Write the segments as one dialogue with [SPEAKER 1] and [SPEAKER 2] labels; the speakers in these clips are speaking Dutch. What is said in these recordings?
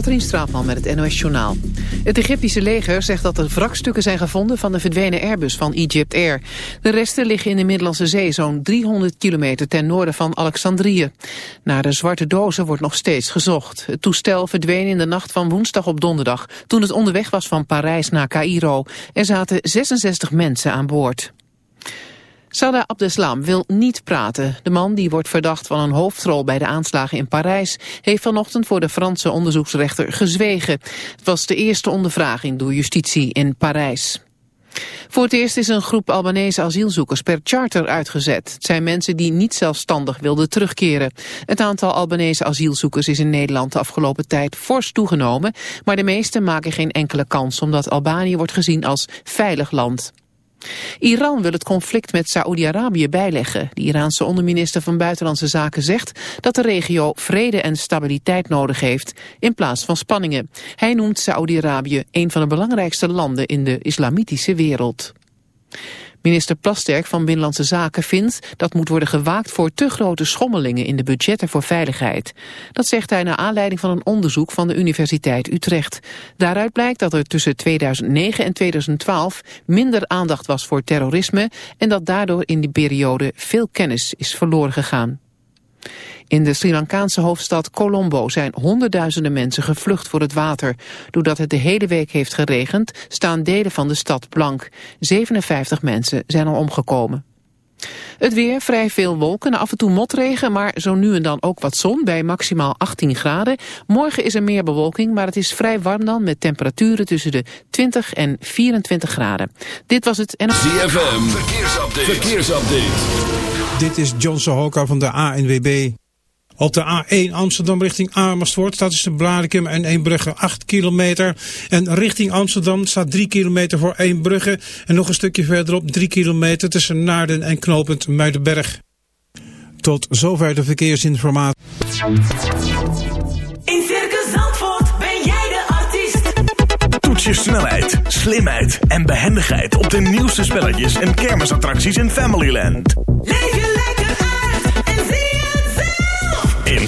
[SPEAKER 1] Katrien Straatman met het NOS Journaal. Het Egyptische leger zegt dat er wrakstukken zijn gevonden van de verdwenen Airbus van Egypt Air. De resten liggen in de Middellandse Zee, zo'n 300 kilometer ten noorden van Alexandrië. Naar de zwarte dozen wordt nog steeds gezocht. Het toestel verdween in de nacht van woensdag op donderdag, toen het onderweg was van Parijs naar Cairo. Er zaten 66 mensen aan boord. Salah Abdeslam wil niet praten. De man, die wordt verdacht van een hoofdrol bij de aanslagen in Parijs... heeft vanochtend voor de Franse onderzoeksrechter gezwegen. Het was de eerste ondervraging door justitie in Parijs. Voor het eerst is een groep Albanese asielzoekers per charter uitgezet. Het zijn mensen die niet zelfstandig wilden terugkeren. Het aantal Albanese asielzoekers is in Nederland de afgelopen tijd fors toegenomen, maar de meesten maken geen enkele kans omdat Albanië wordt gezien als veilig land. Iran wil het conflict met Saoedi-Arabië bijleggen. De Iraanse onderminister van Buitenlandse Zaken zegt dat de regio vrede en stabiliteit nodig heeft in plaats van spanningen. Hij noemt Saoedi-Arabië een van de belangrijkste landen in de islamitische wereld. Minister Plasterk van Binnenlandse Zaken vindt dat moet worden gewaakt voor te grote schommelingen in de budgetten voor veiligheid. Dat zegt hij naar aanleiding van een onderzoek van de Universiteit Utrecht. Daaruit blijkt dat er tussen 2009 en 2012 minder aandacht was voor terrorisme en dat daardoor in die periode veel kennis is verloren gegaan. In de Sri Lankaanse hoofdstad Colombo zijn honderdduizenden mensen gevlucht voor het water. Doordat het de hele week heeft geregend, staan delen van de stad blank. 57 mensen zijn al omgekomen. Het weer, vrij veel wolken, af en toe motregen, maar zo nu en dan ook wat zon bij maximaal 18 graden. Morgen is er meer bewolking, maar het is vrij warm dan met temperaturen tussen de 20 en 24 graden. Dit was het en...
[SPEAKER 2] ZFM, verkeersupdate. verkeersupdate.
[SPEAKER 3] Dit is John Sohoka van de ANWB. Op de A1 Amsterdam richting Amersfoort staat tussen Blarikum en Eembrugge 8 kilometer. En richting Amsterdam staat 3 kilometer voor Eembrugge. En nog een stukje verderop 3 kilometer tussen Naarden en Knopend Muidenberg. Tot zover de verkeersinformatie.
[SPEAKER 4] In Circus Zandvoort ben jij de artiest.
[SPEAKER 5] Toets je snelheid, slimheid en behendigheid op de nieuwste spelletjes en kermisattracties in Familyland.
[SPEAKER 4] Leef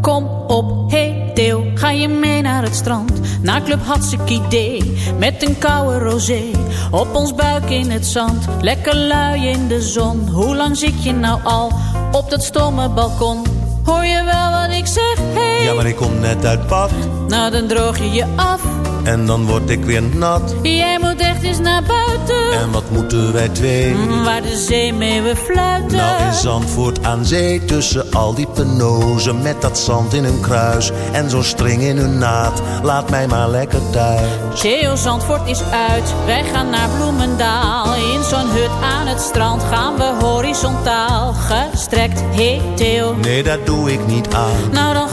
[SPEAKER 6] Kom op, hey Theo, ga je mee naar het strand? Naar Club Hartstikke idee, met een koude rosé. Op ons buik in het zand, lekker lui in de zon. Hoe lang zit je nou al op dat stomme balkon? Hoor je wel wat ik zeg, hey?
[SPEAKER 7] Ja, maar ik kom net uit bad
[SPEAKER 6] Nou, dan droog je je af.
[SPEAKER 7] En dan word ik weer nat.
[SPEAKER 6] Jij moet echt eens naar buiten.
[SPEAKER 7] En wat moeten wij twee?
[SPEAKER 6] Mm, Waar de zeemeeuwen fluiten.
[SPEAKER 7] Nou in Zandvoort aan zee tussen al die penozen met dat zand in hun kruis en zo'n string in hun naad. Laat mij maar lekker thuis.
[SPEAKER 6] Theo Zandvoort is uit, wij gaan naar Bloemendaal. In zo'n hut aan het strand gaan we horizontaal gestrekt. Hey Theo,
[SPEAKER 7] Nee, dat doe ik niet aan.
[SPEAKER 6] nou dan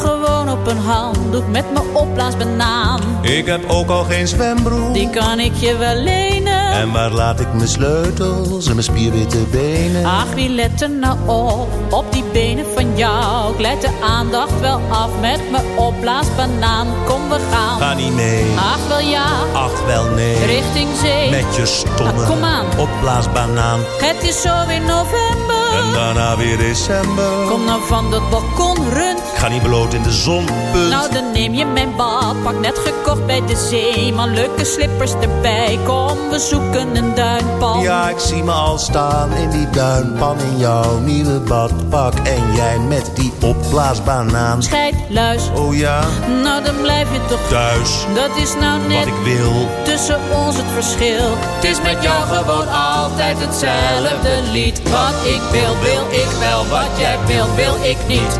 [SPEAKER 6] gewoon op een handdoek met mijn opblaasbanaan.
[SPEAKER 7] Ik heb ook al geen zwembroek.
[SPEAKER 6] Die kan ik je wel lenen.
[SPEAKER 7] En waar laat ik mijn sleutels en mijn spierwitte benen?
[SPEAKER 6] Ach, wie let er nou op, op die benen van jou? Ik leid de aandacht wel af met mijn opblaasbanaan. Kom, we gaan.
[SPEAKER 7] Ga niet mee,
[SPEAKER 6] Ach, wel ja,
[SPEAKER 7] ach wel nee.
[SPEAKER 6] richting zee.
[SPEAKER 7] Met je stomme
[SPEAKER 6] kom aan.
[SPEAKER 7] opblaasbanaan.
[SPEAKER 6] Het is zo weer november.
[SPEAKER 7] En daarna weer december.
[SPEAKER 6] Kom nou van dat balkon rund.
[SPEAKER 7] Ik ga niet bloot in de zon, punt.
[SPEAKER 6] Nou, dan neem je mijn badpak, net gekocht bij de zeeman. Leuke slippers erbij, kom, we zoeken een duinpan.
[SPEAKER 7] Ja, ik zie me al staan in die duinpan in jouw nieuwe badpak. En jij met die opblaasbanaan.
[SPEAKER 6] Scheidluis,
[SPEAKER 7] Oh ja,
[SPEAKER 6] nou dan blijf je toch
[SPEAKER 7] thuis.
[SPEAKER 6] Dat is nou net
[SPEAKER 7] Wat ik wil.
[SPEAKER 6] tussen ons het verschil. Het is met jou gewoon altijd hetzelfde lied. Wat ik wil, wil ik wel. Wat jij wil, wil ik niet.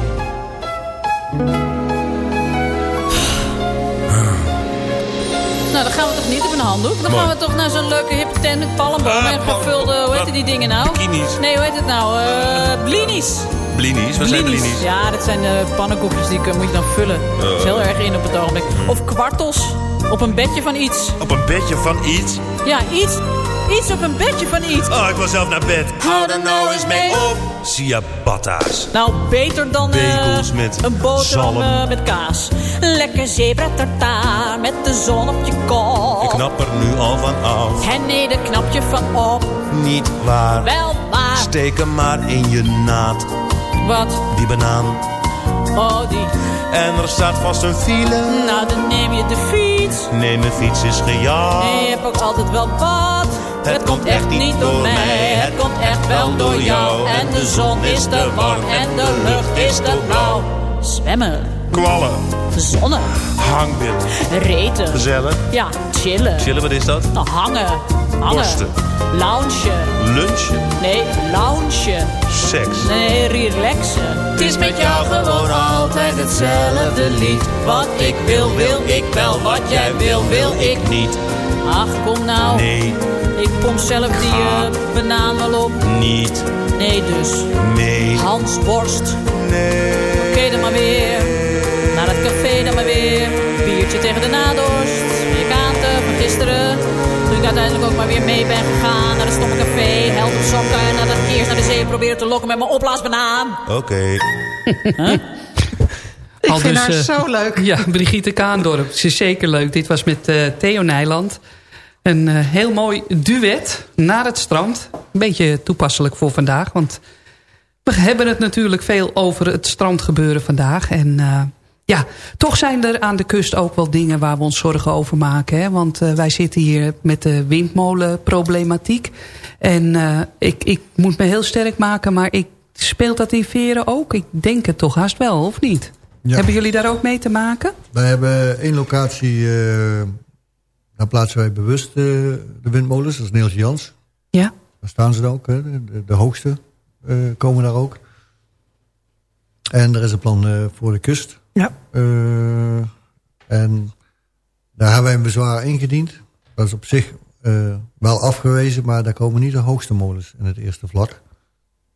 [SPEAKER 6] Nou, dan gaan we toch niet op een handdoek? Dan gaan we toch naar zo'n leuke hippe tent met palmbomen en gevulde, hoe heet die dingen nou?
[SPEAKER 5] Bikinis.
[SPEAKER 6] Nee, hoe heet het nou? Eh blinis.
[SPEAKER 5] Blinis, wat zijn blinis?
[SPEAKER 6] Ja, dat zijn de pannenkoekjes die kun- moet je dan vullen. Dat is heel erg in op het ogenblik. Of kwartels op een bedje van iets.
[SPEAKER 5] Op een bedje van iets.
[SPEAKER 6] Ja, iets. Iets op een bedje van iets.
[SPEAKER 5] Oh, ik wil zelf naar bed.
[SPEAKER 6] Hou er nou eens mee op.
[SPEAKER 5] Ciabatta's.
[SPEAKER 6] Nou, beter dan eh,
[SPEAKER 5] Bagels met
[SPEAKER 6] een boterham eh, met kaas. Lekker zebra tartaar met de zon op je kop.
[SPEAKER 7] Ik knap er nu al van af.
[SPEAKER 6] En nee, daar knap je van op.
[SPEAKER 7] Niet waar.
[SPEAKER 6] Wel maar.
[SPEAKER 7] Steek hem maar in je naad.
[SPEAKER 6] Wat?
[SPEAKER 7] Die banaan.
[SPEAKER 6] Oh, die.
[SPEAKER 7] En er staat vast een file.
[SPEAKER 6] Nou, dan neem je de fiets.
[SPEAKER 7] Nee, mijn fiets is gejaagd.
[SPEAKER 6] En je hebt ook altijd wel wat. Het, komt echt niet door mij. Het komt echt wel door jou. En de zon is te warm en de lucht is te blauw. Zwemmen.
[SPEAKER 5] Kwallen.
[SPEAKER 6] Zonnen.
[SPEAKER 5] Hangbid.
[SPEAKER 6] Reten.
[SPEAKER 5] Gezellig.
[SPEAKER 6] Ja, chillen.
[SPEAKER 5] Chillen, wat is dat?
[SPEAKER 6] Nou, hangen. Hangen.
[SPEAKER 5] Borsten.
[SPEAKER 6] Loungen.
[SPEAKER 5] Lunchen.
[SPEAKER 6] Nee, loungen.
[SPEAKER 5] Seks.
[SPEAKER 6] Nee, relaxen. Het is met jou gewoon altijd hetzelfde lied. Wat ik wil, wil ik wel. Wat jij wil, wil ik niet. Ach, kom nou.
[SPEAKER 7] Nee,
[SPEAKER 6] Ik pomp zelf die eh, banaan wel op.
[SPEAKER 7] niet.
[SPEAKER 6] Nee, dus.
[SPEAKER 7] Nee,
[SPEAKER 6] Hans Borst.
[SPEAKER 7] nee.
[SPEAKER 6] Oké, dan maar weer. Naar het café dan maar weer. Biertje tegen de nadorst. Je kaarten van gisteren. Toen ik uiteindelijk ook maar weer mee ben gegaan naar het stomme café. Held op sokken. En nadat ik eerst naar de zee probeerde te lokken met mijn opblaasbanaan.
[SPEAKER 7] Oké.
[SPEAKER 1] Ik
[SPEAKER 8] Al
[SPEAKER 1] vind
[SPEAKER 8] dus,
[SPEAKER 1] haar
[SPEAKER 8] eh,
[SPEAKER 1] zo leuk.
[SPEAKER 8] Ja, Brigitte Kaandorp. Ze is zeker leuk. Dit was met eh, Theo Nijland. Een eh, heel mooi duet naar het strand. Een beetje toepasselijk voor vandaag. Want we hebben het natuurlijk veel over het strandgebeuren vandaag. En eh, ja, toch zijn er aan de kust ook wel dingen waar we ons zorgen over maken. Hè? Want eh, wij zitten hier met de windmolenproblematiek. En ik, ik moet me heel sterk maken, maar ik, speelt dat in Veren ook? Ik denk het toch haast wel, of niet?
[SPEAKER 9] Ja.
[SPEAKER 8] Hebben jullie daar ook mee te maken?
[SPEAKER 9] Wij hebben één locatie, daar plaatsen wij bewust eh, de windmolens. Dat is Niels Jans.
[SPEAKER 8] Ja.
[SPEAKER 9] Daar staan ze dan ook, hè. De, de- hoogste eh, komen daar ook. En er is een plan eh, voor de kust.
[SPEAKER 1] Ja.
[SPEAKER 9] En daar hebben wij een bezwaar ingediend. Dat is op zich wel afgewezen, maar daar komen niet de hoogste molens in het eerste vlak.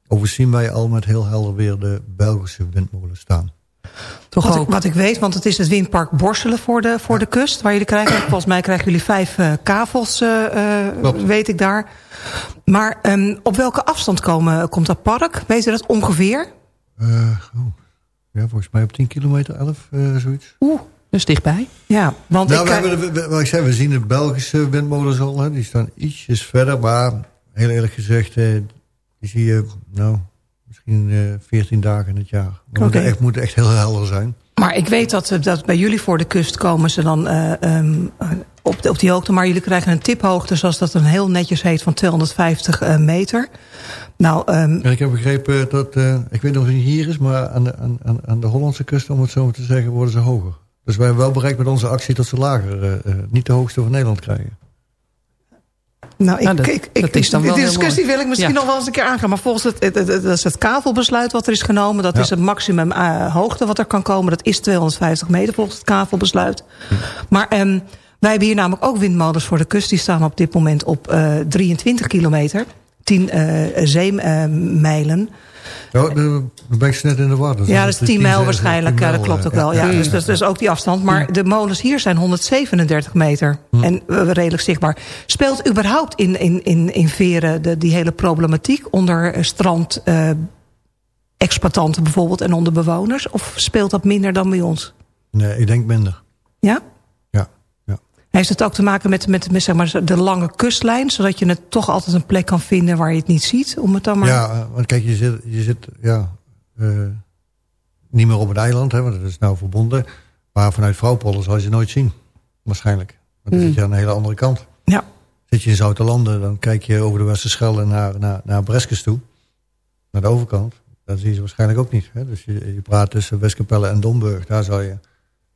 [SPEAKER 9] Overigens zien wij al met heel helder weer de Belgische windmolens staan.
[SPEAKER 8] Toch
[SPEAKER 1] wat,
[SPEAKER 8] ook.
[SPEAKER 1] Ik, wat ik weet, want het is het windpark Borselen voor de, voor de kust. Waar jullie krijgen, volgens mij krijgen jullie vijf eh, kavels, eh, eh, weet ik daar. Maar ehm, op welke afstand komen, komt dat park? Weet je dat ongeveer?
[SPEAKER 9] Eh, oh, ja, volgens mij op 10 kilometer, 11, eh, zoiets.
[SPEAKER 8] Oeh, dus dichtbij.
[SPEAKER 1] Ja, want
[SPEAKER 9] Nou,
[SPEAKER 1] ik
[SPEAKER 9] we, hebben we- ik zei, we zien de Belgische windmolens al. Hè, die staan ietsjes verder. Maar heel eerlijk gezegd, eh, die zie je nou, misschien eh 14 dagen in het jaar. Moeten,
[SPEAKER 1] Oké.
[SPEAKER 9] echt, moeten echt heel helder zijn.
[SPEAKER 1] Maar ik weet dat, eh, dat bij jullie voor de kust komen ze dan eh, ehm, eh, op, de- op die hoogte. Maar jullie krijgen een tiphoogte, zoals dat dan heel netjes heet, van 250 eh, meter. Nou, ehm,
[SPEAKER 9] En ik heb begrepen dat, ik weet niet of het hier is, maar aan de, aan, aan- de Hollandse kust, om het zo maar te zeggen, worden ze hoger. Dus wij hebben wel bereikt met onze actie dat ze lager, niet de hoogste van Nederland krijgen.
[SPEAKER 1] Nou, ik,
[SPEAKER 8] Nou, dat-
[SPEAKER 1] ik, ik,
[SPEAKER 8] dat is dan
[SPEAKER 1] die
[SPEAKER 8] wel heel
[SPEAKER 1] discussie wil ik misschien
[SPEAKER 8] Ja.
[SPEAKER 1] nog wel eens een keer aangaan. Maar volgens het, het, het, is het kavelbesluit wat er is genomen. Dat
[SPEAKER 9] Ja.
[SPEAKER 1] is het maximum eh, hoogte wat er kan komen. Dat is 250 meter volgens het kavelbesluit. Maar ehm, wij hebben hier namelijk ook windmolens voor de kust. Die staan op dit moment op eh 23 kilometer.
[SPEAKER 10] 10 eh, zeemijlen.
[SPEAKER 9] Oh, dan ben ik net in de war. Dus
[SPEAKER 10] ja, dat is
[SPEAKER 9] de
[SPEAKER 10] 10 mijl
[SPEAKER 9] 10
[SPEAKER 10] waarschijnlijk.
[SPEAKER 9] 10
[SPEAKER 10] Ja, dat klopt ook
[SPEAKER 9] eh,
[SPEAKER 10] wel. Ja.
[SPEAKER 9] ja.
[SPEAKER 10] Dus dat is dus ook die afstand. Maar de molens hier zijn 137 meter.
[SPEAKER 9] Hm.
[SPEAKER 10] En eh, redelijk zichtbaar. Speelt überhaupt in, in, in, in Veren de, die hele problematiek... onder eh, strand... eh, exploitanten bijvoorbeeld en onder bewoners? Of speelt dat minder dan bij ons?
[SPEAKER 9] Nee, ik denk minder.
[SPEAKER 10] Ja? Heeft het ook te maken met, met, met zeg maar, de lange kustlijn... zodat je het toch altijd een plek kan vinden waar je het niet ziet? Om het dan maar...
[SPEAKER 9] Ja, want kijk, je zit, je zit ja, eh, niet meer op het eiland, hè, want het is nou verbonden. Maar vanuit Vrouwpolder zal je ze nooit zien, waarschijnlijk. Want dan
[SPEAKER 10] Hmm.
[SPEAKER 9] zit je aan de hele andere kant.
[SPEAKER 10] Ja.
[SPEAKER 9] Zit je in Zouterlanden, dan kijk je over de Westerschelde naar, naar, naar Breskes toe. Naar de overkant. Dat zie je ze waarschijnlijk ook niet. Hè? Dus je, je praat tussen Westkapelle en Domburg. Daar zou je...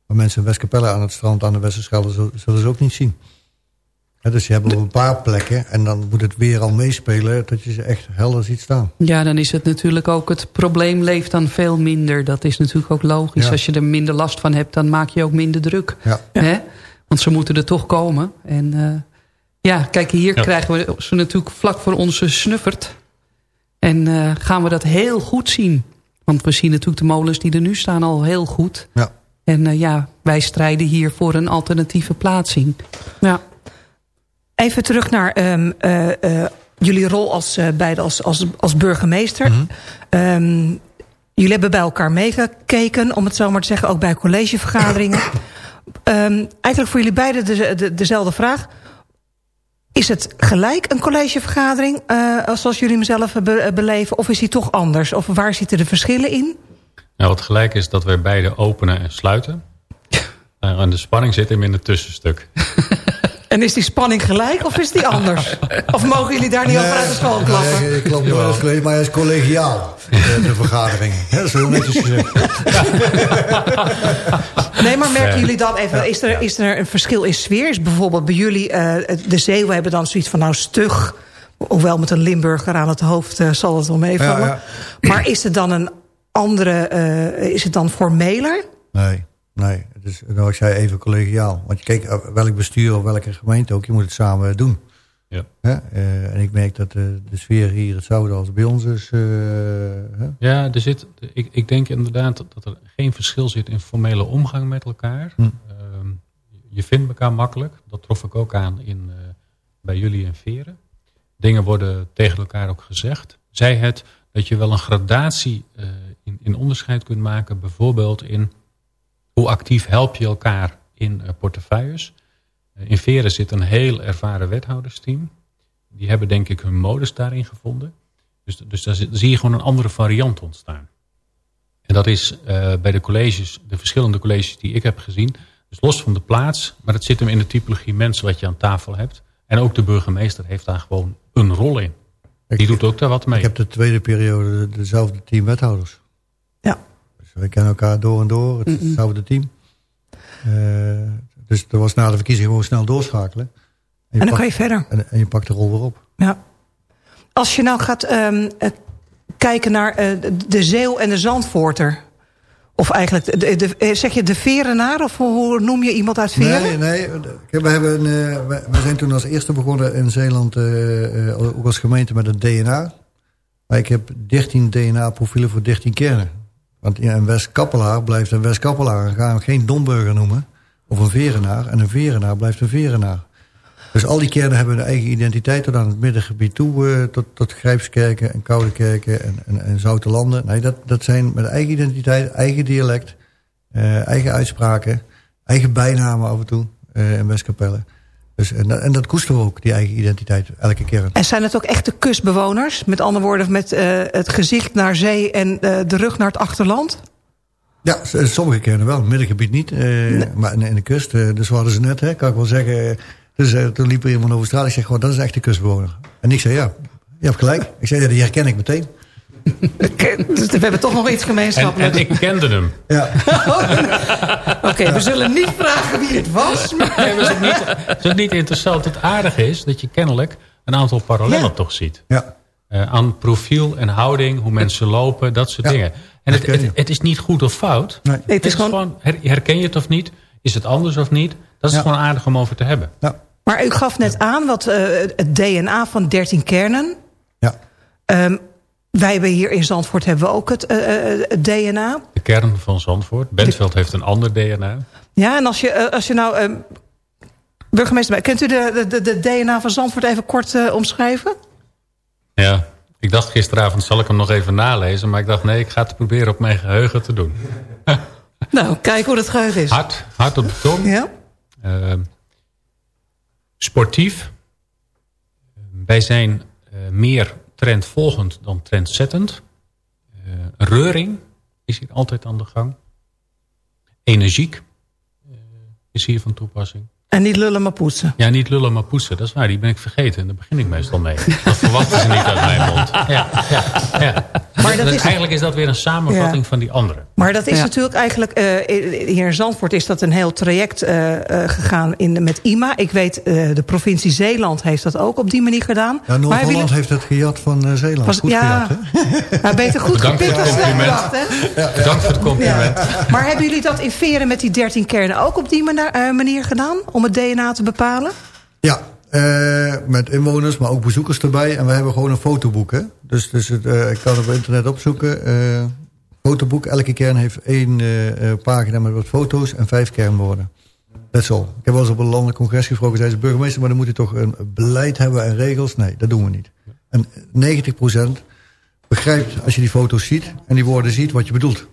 [SPEAKER 9] Maar mensen in Westkapelle aan het strand aan de Westerschelde zullen, zullen ze ook niet zien. Hè, dus je hebt op een paar plekken. En dan moet het weer al meespelen dat je ze echt helder ziet staan.
[SPEAKER 8] Ja, dan is het natuurlijk ook... het probleem leeft dan veel minder. Dat is natuurlijk ook logisch.
[SPEAKER 9] Ja.
[SPEAKER 8] Als je er minder last van hebt, dan maak je ook minder druk.
[SPEAKER 9] Ja.
[SPEAKER 8] Hè? Want ze moeten er toch komen. En eh, ja, kijk, hier
[SPEAKER 11] Ja.
[SPEAKER 8] krijgen we ze natuurlijk vlak voor onze snuffert. En eh, gaan we dat heel goed zien. Want we zien natuurlijk de molens die er nu staan al heel goed.
[SPEAKER 9] Ja.
[SPEAKER 8] En eh, ja, wij strijden hier voor een alternatieve plaatsing. Ja.
[SPEAKER 10] Even terug naar ehm, eh, eh, jullie rol als, eh, beide als, als, als burgemeester. Ehm, jullie hebben bij elkaar meegekeken, om het zo maar te zeggen, ook bij collegevergaderingen. Ehm, eigenlijk voor jullie beiden de, de, dezelfde vraag. Is het gelijk een collegevergadering, eh, zoals jullie hem zelf be- beleven, of is die toch anders? Of waar zitten de verschillen in?
[SPEAKER 11] Nou, wat gelijk is dat wij beide openen en sluiten. En de spanning zit hem in het tussenstuk.
[SPEAKER 10] En is die spanning gelijk of is die anders? Of mogen jullie daar niet over uit de school klappen?
[SPEAKER 9] Nee, ik klop nooit als maar hij is collegiaal. De, de vergadering. Dat is heel netjes gezegd.
[SPEAKER 10] Nee, maar merken jullie dan even, is er, is er een verschil in sfeer? Is bijvoorbeeld bij jullie, eh, de Zeeuwen hebben dan zoiets van nou stug. Hoewel met een Limburger aan het hoofd eh, zal het wel meevallen.
[SPEAKER 9] Ja,
[SPEAKER 10] Maar is het dan een andere, eh, is het dan formeler?
[SPEAKER 9] Nee, nee. Het is, nou, ik zei even collegiaal. Want je kijkt, eh, welk bestuur of welke gemeente ook, je moet het samen doen.
[SPEAKER 11] Ja.
[SPEAKER 9] Hè? Eh, en ik merk dat eh, de sfeer hier hetzelfde als bij ons is. eh, hè?
[SPEAKER 11] Ja, er zit, ik, ik denk inderdaad dat, dat er geen verschil zit in formele omgang met elkaar.
[SPEAKER 9] Hm.
[SPEAKER 11] Ehm, je vindt elkaar makkelijk. Dat trof ik ook aan in, eh, bij jullie in Veren. Dingen worden tegen elkaar ook gezegd. Zij het dat je wel een gradatie in, in onderscheid kunt maken. Bijvoorbeeld in hoe actief help je elkaar in eh, portefeuilles. Eh, in Veren zit een heel ervaren wethoudersteam. Die hebben denk ik hun modus daarin gevonden. Dus, dus daar zi- zie je gewoon een andere variant ontstaan. En dat is eh, bij de colleges, de verschillende colleges die ik heb gezien. Dus los van de plaats, maar het zit hem in de typologie mensen wat je aan tafel hebt. En ook de burgemeester heeft daar gewoon een rol in. Die doet ook daar wat mee.
[SPEAKER 9] Ik heb de tweede periode de- dezelfde team wethouders. We kennen elkaar door en door. Het is hetzelfde team. Eh, dus er was na de verkiezing gewoon snel doorschakelen.
[SPEAKER 10] En dan kan je verder.
[SPEAKER 9] En, en je pakt de rol weer op.
[SPEAKER 10] Ja. Als je nou gaat ehm, eh, kijken naar eh, de- Zeeuw en de Zandvoorter. Of eigenlijk, de, de, zeg je de Verenaar? Of hoe- noem je iemand uit Veren?
[SPEAKER 9] Nee, nee. We, hebben, een, we, zijn toen als eerste begonnen in Zeeland, ook als gemeente met het DNA. Maar ik heb 13 DNA-profielen voor 13 kernen. Want een West-Kappelaar blijft een West-Kappelaar. We gaan geen Domburger noemen. Of een Verenaar. En een Verenaar blijft een Verenaar. Dus al die kernen hebben hun eigen identiteit tot aan het middengebied toe. eh, tot, tot Grijpskerken en Koudekerken en, en, en Zoutelanden. Nee, dat, dat zijn met eigen identiteit, eigen dialect, eh, eigen uitspraken, eigen bijnamen af en toe eh, in Westkapelle. Dus, en, dat- en dat koesteren we ook, die eigen identiteit, elke kern.
[SPEAKER 10] En zijn het ook echte kustbewoners? Met andere woorden, met eh, het gezicht naar zee en eh, de rug naar het achterland?
[SPEAKER 9] Ja, s- sommige kernen wel, middengebied niet. eh, Maar in, in de kust, eh, dus we hadden ze net, hè, kan ik wel zeggen. eh, Dus eh, toen liep er iemand over straat. Ik zeg gewoon, dat is echt een kustbewoner. En ik zei, ja, je hebt gelijk. Ik zei, ja, die herken ik meteen.
[SPEAKER 10] Dus we hebben toch nog iets
[SPEAKER 11] En,
[SPEAKER 10] gemeenschappelijks.
[SPEAKER 11] en ik kende hem.
[SPEAKER 9] Ja.
[SPEAKER 10] Oké, we zullen niet vragen wie het was. Maar...
[SPEAKER 11] Nee, maar het, niet, is niet interessant. Het aardige is dat je kennelijk een aantal parallellen
[SPEAKER 10] Ja.
[SPEAKER 11] toch ziet.
[SPEAKER 9] Ja.
[SPEAKER 11] Eh, aan profiel en houding, hoe mensen lopen, dat soort
[SPEAKER 9] Ja,
[SPEAKER 11] dingen. En het, het, het is niet goed of fout.
[SPEAKER 9] Nee.
[SPEAKER 10] Nee, het is gewoon...
[SPEAKER 11] her- herken je het of niet? Is het anders of niet? Dat is
[SPEAKER 9] Ja.
[SPEAKER 11] gewoon aardig om over te hebben.
[SPEAKER 9] Ja.
[SPEAKER 10] Maar u gaf net aan wat eh, het DNA van 13 kernen.
[SPEAKER 9] Ja.
[SPEAKER 10] Ehm, wij hebben hier in Zandvoort hebben we ook het, eh, eh, het DNA.
[SPEAKER 11] De kern van Zandvoort. Bentveld heeft een ander DNA.
[SPEAKER 10] Ja, en als je, eh, als je nou... ehm, burgemeester, kent u de, de, de DNA van Zandvoort even kort eh, omschrijven?
[SPEAKER 11] Ja, ik dacht gisteravond zal ik hem nog even nalezen. Maar ik dacht nee, ik ga het proberen op mijn geheugen te doen.
[SPEAKER 10] Nou, kijk hoe dat geheugen is.
[SPEAKER 11] Hard, hard op de tong.
[SPEAKER 10] Ja.
[SPEAKER 11] Eh, sportief. Wij zijn eh, meer trendvolgend dan trendzettend. Eh, reuring is hier altijd aan de gang. Energiek eh, is hier van toepassing.
[SPEAKER 10] En niet lullen maar poetsen.
[SPEAKER 11] Ja, niet lullen maar poetsen. Dat is waar, die ben ik vergeten. En daar begin ik meestal mee. Dat verwachten ze niet uit mijn mond. Ja, ja, ja.
[SPEAKER 10] Maar dat
[SPEAKER 11] Dus
[SPEAKER 10] is-
[SPEAKER 11] Eigenlijk is dat weer een samenvatting
[SPEAKER 10] Ja.
[SPEAKER 11] van die andere.
[SPEAKER 10] Maar dat is
[SPEAKER 8] Ja.
[SPEAKER 10] natuurlijk eigenlijk... eh, hier in Zandvoort is dat een heel traject eh, eh, gegaan in, met IMA. Ik weet, eh, de provincie Zeeland heeft dat ook op die manier gedaan.
[SPEAKER 9] Ja, Noord-Holland heeft het gejat van Zeeland.
[SPEAKER 10] Was-
[SPEAKER 9] Goed
[SPEAKER 10] ja.
[SPEAKER 9] gejat, hè?
[SPEAKER 10] Nou, beter goed
[SPEAKER 11] Bedankt voor
[SPEAKER 10] gepikt
[SPEAKER 11] het
[SPEAKER 10] dan slecht hè?
[SPEAKER 11] Bedankt voor het compliment.
[SPEAKER 10] Ja. Maar hebben jullie dat in Veren met die 13 kernen ook op die manier gedaan? Om het DNA te bepalen?
[SPEAKER 9] Ja, eh, met inwoners, maar ook bezoekers erbij. En we hebben gewoon een fotoboek. Hè? Dus, dus het, eh, ik kan op internet opzoeken. eh, fotoboek, elke kern heeft één pagina met wat foto's en vijf kernwoorden. That's all. Ik heb wel eens op een landelijk congres gesproken, zei ze burgemeester, maar dan moet je toch een beleid hebben en regels. Nee, dat doen we niet. En 90% begrijpt als je die foto's ziet en die woorden ziet wat je bedoelt.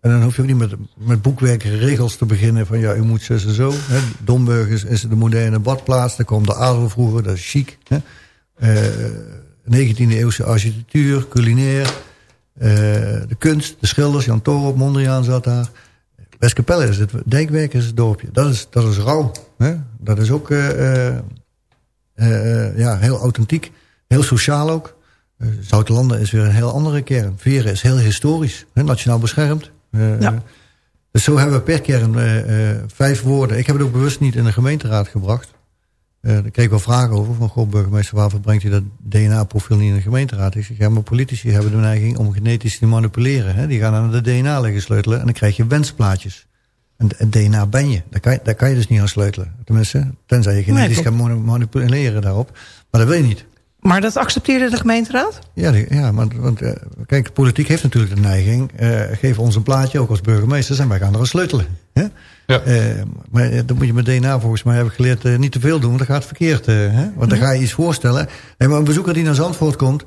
[SPEAKER 9] En dan hoef je ook niet met, met boekwerk regels te beginnen van ja, u moet zus en zo. Hè. Domburg is, is de moderne badplaats, daar kwam de adel vroeger, dat is chic. Hè. Eh, 19e eeuwse architectuur, culinair, eh, de kunst, de schilders, Jan Torup, Mondriaan zat daar. Westkapelle is het, Dijkwerk is het dorpje. Dat is, dat is rauw. Hè. Dat is ook eh, eh, eh, ja, heel authentiek, heel sociaal ook. Eh, Zoutelanden is weer een heel andere kern. Veren is heel historisch, hè, nationaal beschermd. Eh,
[SPEAKER 10] Ja.
[SPEAKER 9] Dus zo hebben we per kern eh, eh, vijf woorden. Ik heb het ook bewust niet in de gemeenteraad gebracht. Eh daar kreeg ik wel vragen over. Van, goh, burgemeester, waarvoor brengt u dat DNA-profiel niet in de gemeenteraad? Ik zeg, ja, maar politici hebben de neiging om genetisch te manipuleren. Hè? Die gaan aan de DNA liggen sleutelen en dan krijg je wensplaatjes. En het DNA ben je. Daar kan je, daar kan je dus niet aan sleutelen. Tenminste, tenzij je genetisch
[SPEAKER 10] Nee,
[SPEAKER 9] gaat manipuleren daarop. Maar dat wil je niet.
[SPEAKER 10] Maar dat accepteerde de gemeenteraad?
[SPEAKER 9] Ja, ja maar want, eh, kijk, de politiek heeft natuurlijk de neiging... eh, geef ons een plaatje, ook als burgemeesters... en wij gaan er aan sleutelen. Hè?
[SPEAKER 11] Ja.
[SPEAKER 9] Eh, maar dan moet je met DNA volgens mij hebben geleerd... niet te veel doen, want dan gaat het verkeerd. hè? Want dan ga je iets voorstellen. Nee, maar een bezoeker die naar Zandvoort komt...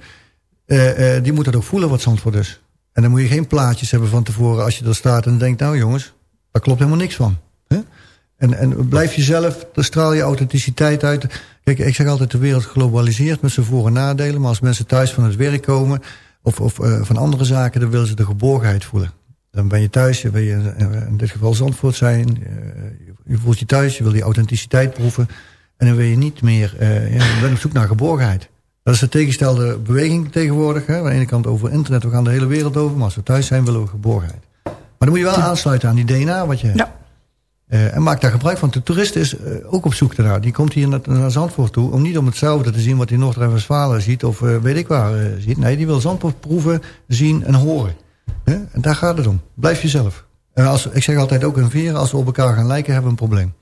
[SPEAKER 9] eh, eh, die moet dat ook voelen wat Zandvoort is. En dan moet je geen plaatjes hebben van tevoren... als je er staat en denkt... nou jongens, daar klopt helemaal niks van. En, en blijf jezelf, dan straal je authenticiteit uit. Kijk, ik zeg altijd, de wereld globaliseert met zijn voor- en nadelen. Maar als mensen thuis van het werk komen, of, of eh, van andere zaken... dan willen ze de geborgenheid voelen. Dan ben je thuis, je wil je eh, in dit geval Zandvoort zijn. eh, je voelt je thuis, je wil die authenticiteit proeven. En dan wil je niet meer, ja, je bent op zoek naar geborgenheid. Dat is de tegenstelde beweging tegenwoordig. Hè? Aan de ene kant over internet, we gaan de hele wereld over. Maar als we thuis zijn, willen we geborgenheid. Maar dan moet je wel aansluiten aan die DNA wat je hebt.
[SPEAKER 10] Ja.
[SPEAKER 9] Eh, en maak daar gebruik van. De toerist is eh, ook op zoek daarnaar. Die komt hier naar, naar Zandvoort toe... om niet om hetzelfde te zien wat hij in Noord-Rijn-Westfalen ziet... of eh, weet ik waar eh, ziet. Nee, die wil Zandvoort proeven, zien en horen. Hè? En daar gaat het om. Blijf jezelf. En als, ik zeg altijd ook in Veren... als we op elkaar gaan lijken, hebben we een probleem.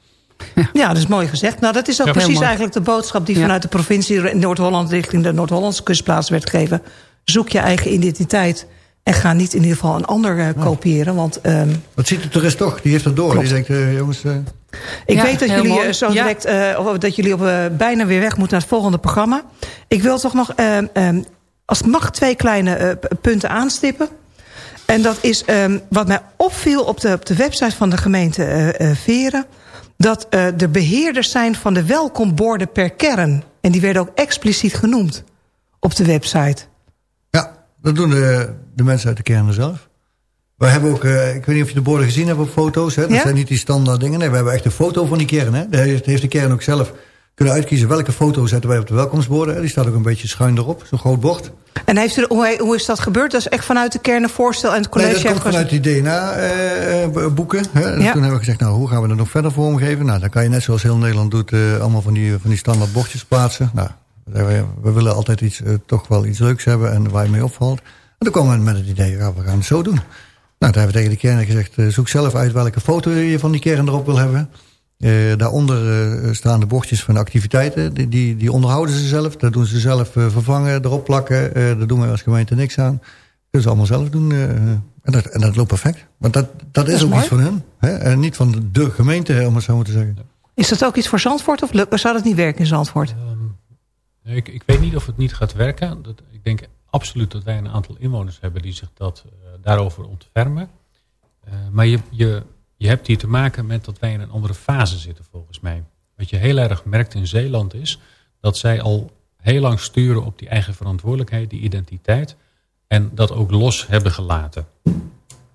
[SPEAKER 10] Ja, dat is mooi gezegd. Nou, dat is ook
[SPEAKER 11] Ja,
[SPEAKER 10] precies eigenlijk de boodschap... die
[SPEAKER 8] Ja.
[SPEAKER 10] vanuit de provincie Noord-Holland... richting de Noord-Hollandse kustplaats werd gegeven. Zoek je eigen identiteit... en ga niet in ieder geval een ander eh, kopiëren. Want ehm,
[SPEAKER 9] Dat ziet de toerist toch. Die heeft dat door.
[SPEAKER 10] Klopt.
[SPEAKER 9] Die denkt, eh, jongens... eh,
[SPEAKER 10] Ik
[SPEAKER 8] Ja,
[SPEAKER 10] weet dat jullie
[SPEAKER 8] mooi.
[SPEAKER 10] eh, zo direct of dat jullie op, bijna weer weg moeten naar het volgende programma. Ik wil toch nog, eh, eh, als het mag, twee kleine punten aanstippen. En dat is ehm, wat mij opviel op de, op de website van de gemeente eh, eh, Veren. Dat eh, de beheerders zijn van de welkomborden per kern. En die werden ook expliciet genoemd op de website.
[SPEAKER 9] Ja, dat doen de, de mensen uit de kernen zelf. We hebben ook, eh, ik weet niet of je de borden gezien hebt op foto's. Hè? Dat
[SPEAKER 10] Ja?
[SPEAKER 9] zijn niet die standaard dingen. Nee, we hebben echt een foto van die kern. Hè? Daar heeft, heeft de kern ook zelf kunnen uitkiezen welke foto zetten wij op de welkomstborden. hè. Die staat ook een beetje schuin erop, zo'n groot bord.
[SPEAKER 10] En heeft u, hoe, hoe is dat gebeurd? Dat is echt vanuit de kernnenvoorstel en het
[SPEAKER 9] Nee,
[SPEAKER 10] college
[SPEAKER 9] dat komt vanuit die DNA-boeken. En
[SPEAKER 10] Ja.
[SPEAKER 9] Toen hebben we gezegd, nou, hoe gaan we dat nog verder vormgeven? Nou, dan kan je net zoals heel Nederland doet, eh, allemaal van die, van die standaard bordjes plaatsen. Nou, we, we willen altijd iets, eh, toch wel iets leuks hebben en waar je mee opvalt. En toen kwam we met het idee, ja, we gaan het zo doen. Nou, toen hebben we tegen de kern gezegd, eh, zoek zelf uit welke foto je van die kern erop wil hebben. Eh, daaronder eh, staan de bordjes van de activiteiten. Die, die, die onderhouden ze zelf. Dat doen ze zelf eh, vervangen, erop plakken. Eh daar doen wij als gemeente niks aan. Dat kunnen ze allemaal zelf doen. eh, en, dat, en dat loopt perfect. Want dat, dat is
[SPEAKER 10] is
[SPEAKER 9] ook
[SPEAKER 10] mooi.
[SPEAKER 9] iets van hen. Hè? En niet van de gemeente, om het zo maar te zeggen.
[SPEAKER 10] Is dat ook iets voor Zandvoort of lukt- zou dat niet werken in Zandvoort?
[SPEAKER 11] Nee, Ik, ik weet niet of het niet gaat werken. Dat, ik denk absoluut dat wij een aantal inwoners hebben die zich dat, eh, daarover ontfermen. Eh, maar je, je, je hebt hier te maken met dat wij in een andere fase zitten volgens mij. Wat je heel erg merkt in Zeeland is dat zij al heel lang sturen op die eigen verantwoordelijkheid, die identiteit. En dat ook los hebben gelaten.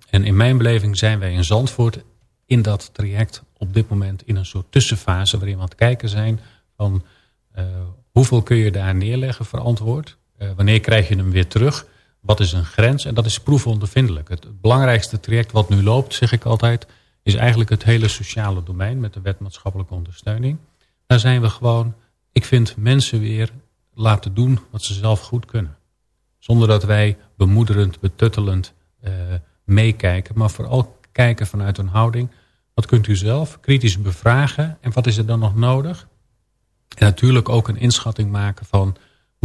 [SPEAKER 11] En in mijn beleving zijn wij in Zandvoort in dat traject op dit moment in een soort tussenfase waarin we aan het kijken zijn van eh, hoeveel kun je daar neerleggen verantwoord? Eh, wanneer krijg je hem weer terug? Wat is een grens? En dat is proefondervindelijk. Het, belangrijkste traject wat nu loopt, zeg ik altijd, is eigenlijk het hele sociale domein met de wet maatschappelijke ondersteuning. Daar zijn we gewoon, ik vind mensen weer laten doen wat ze zelf goed kunnen. Zonder dat wij bemoederend, betuttelend eh, meekijken. Maar vooral kijken vanuit een houding. Wat kunt u zelf kritisch bevragen? En wat is er dan nog nodig? En natuurlijk ook een inschatting maken van...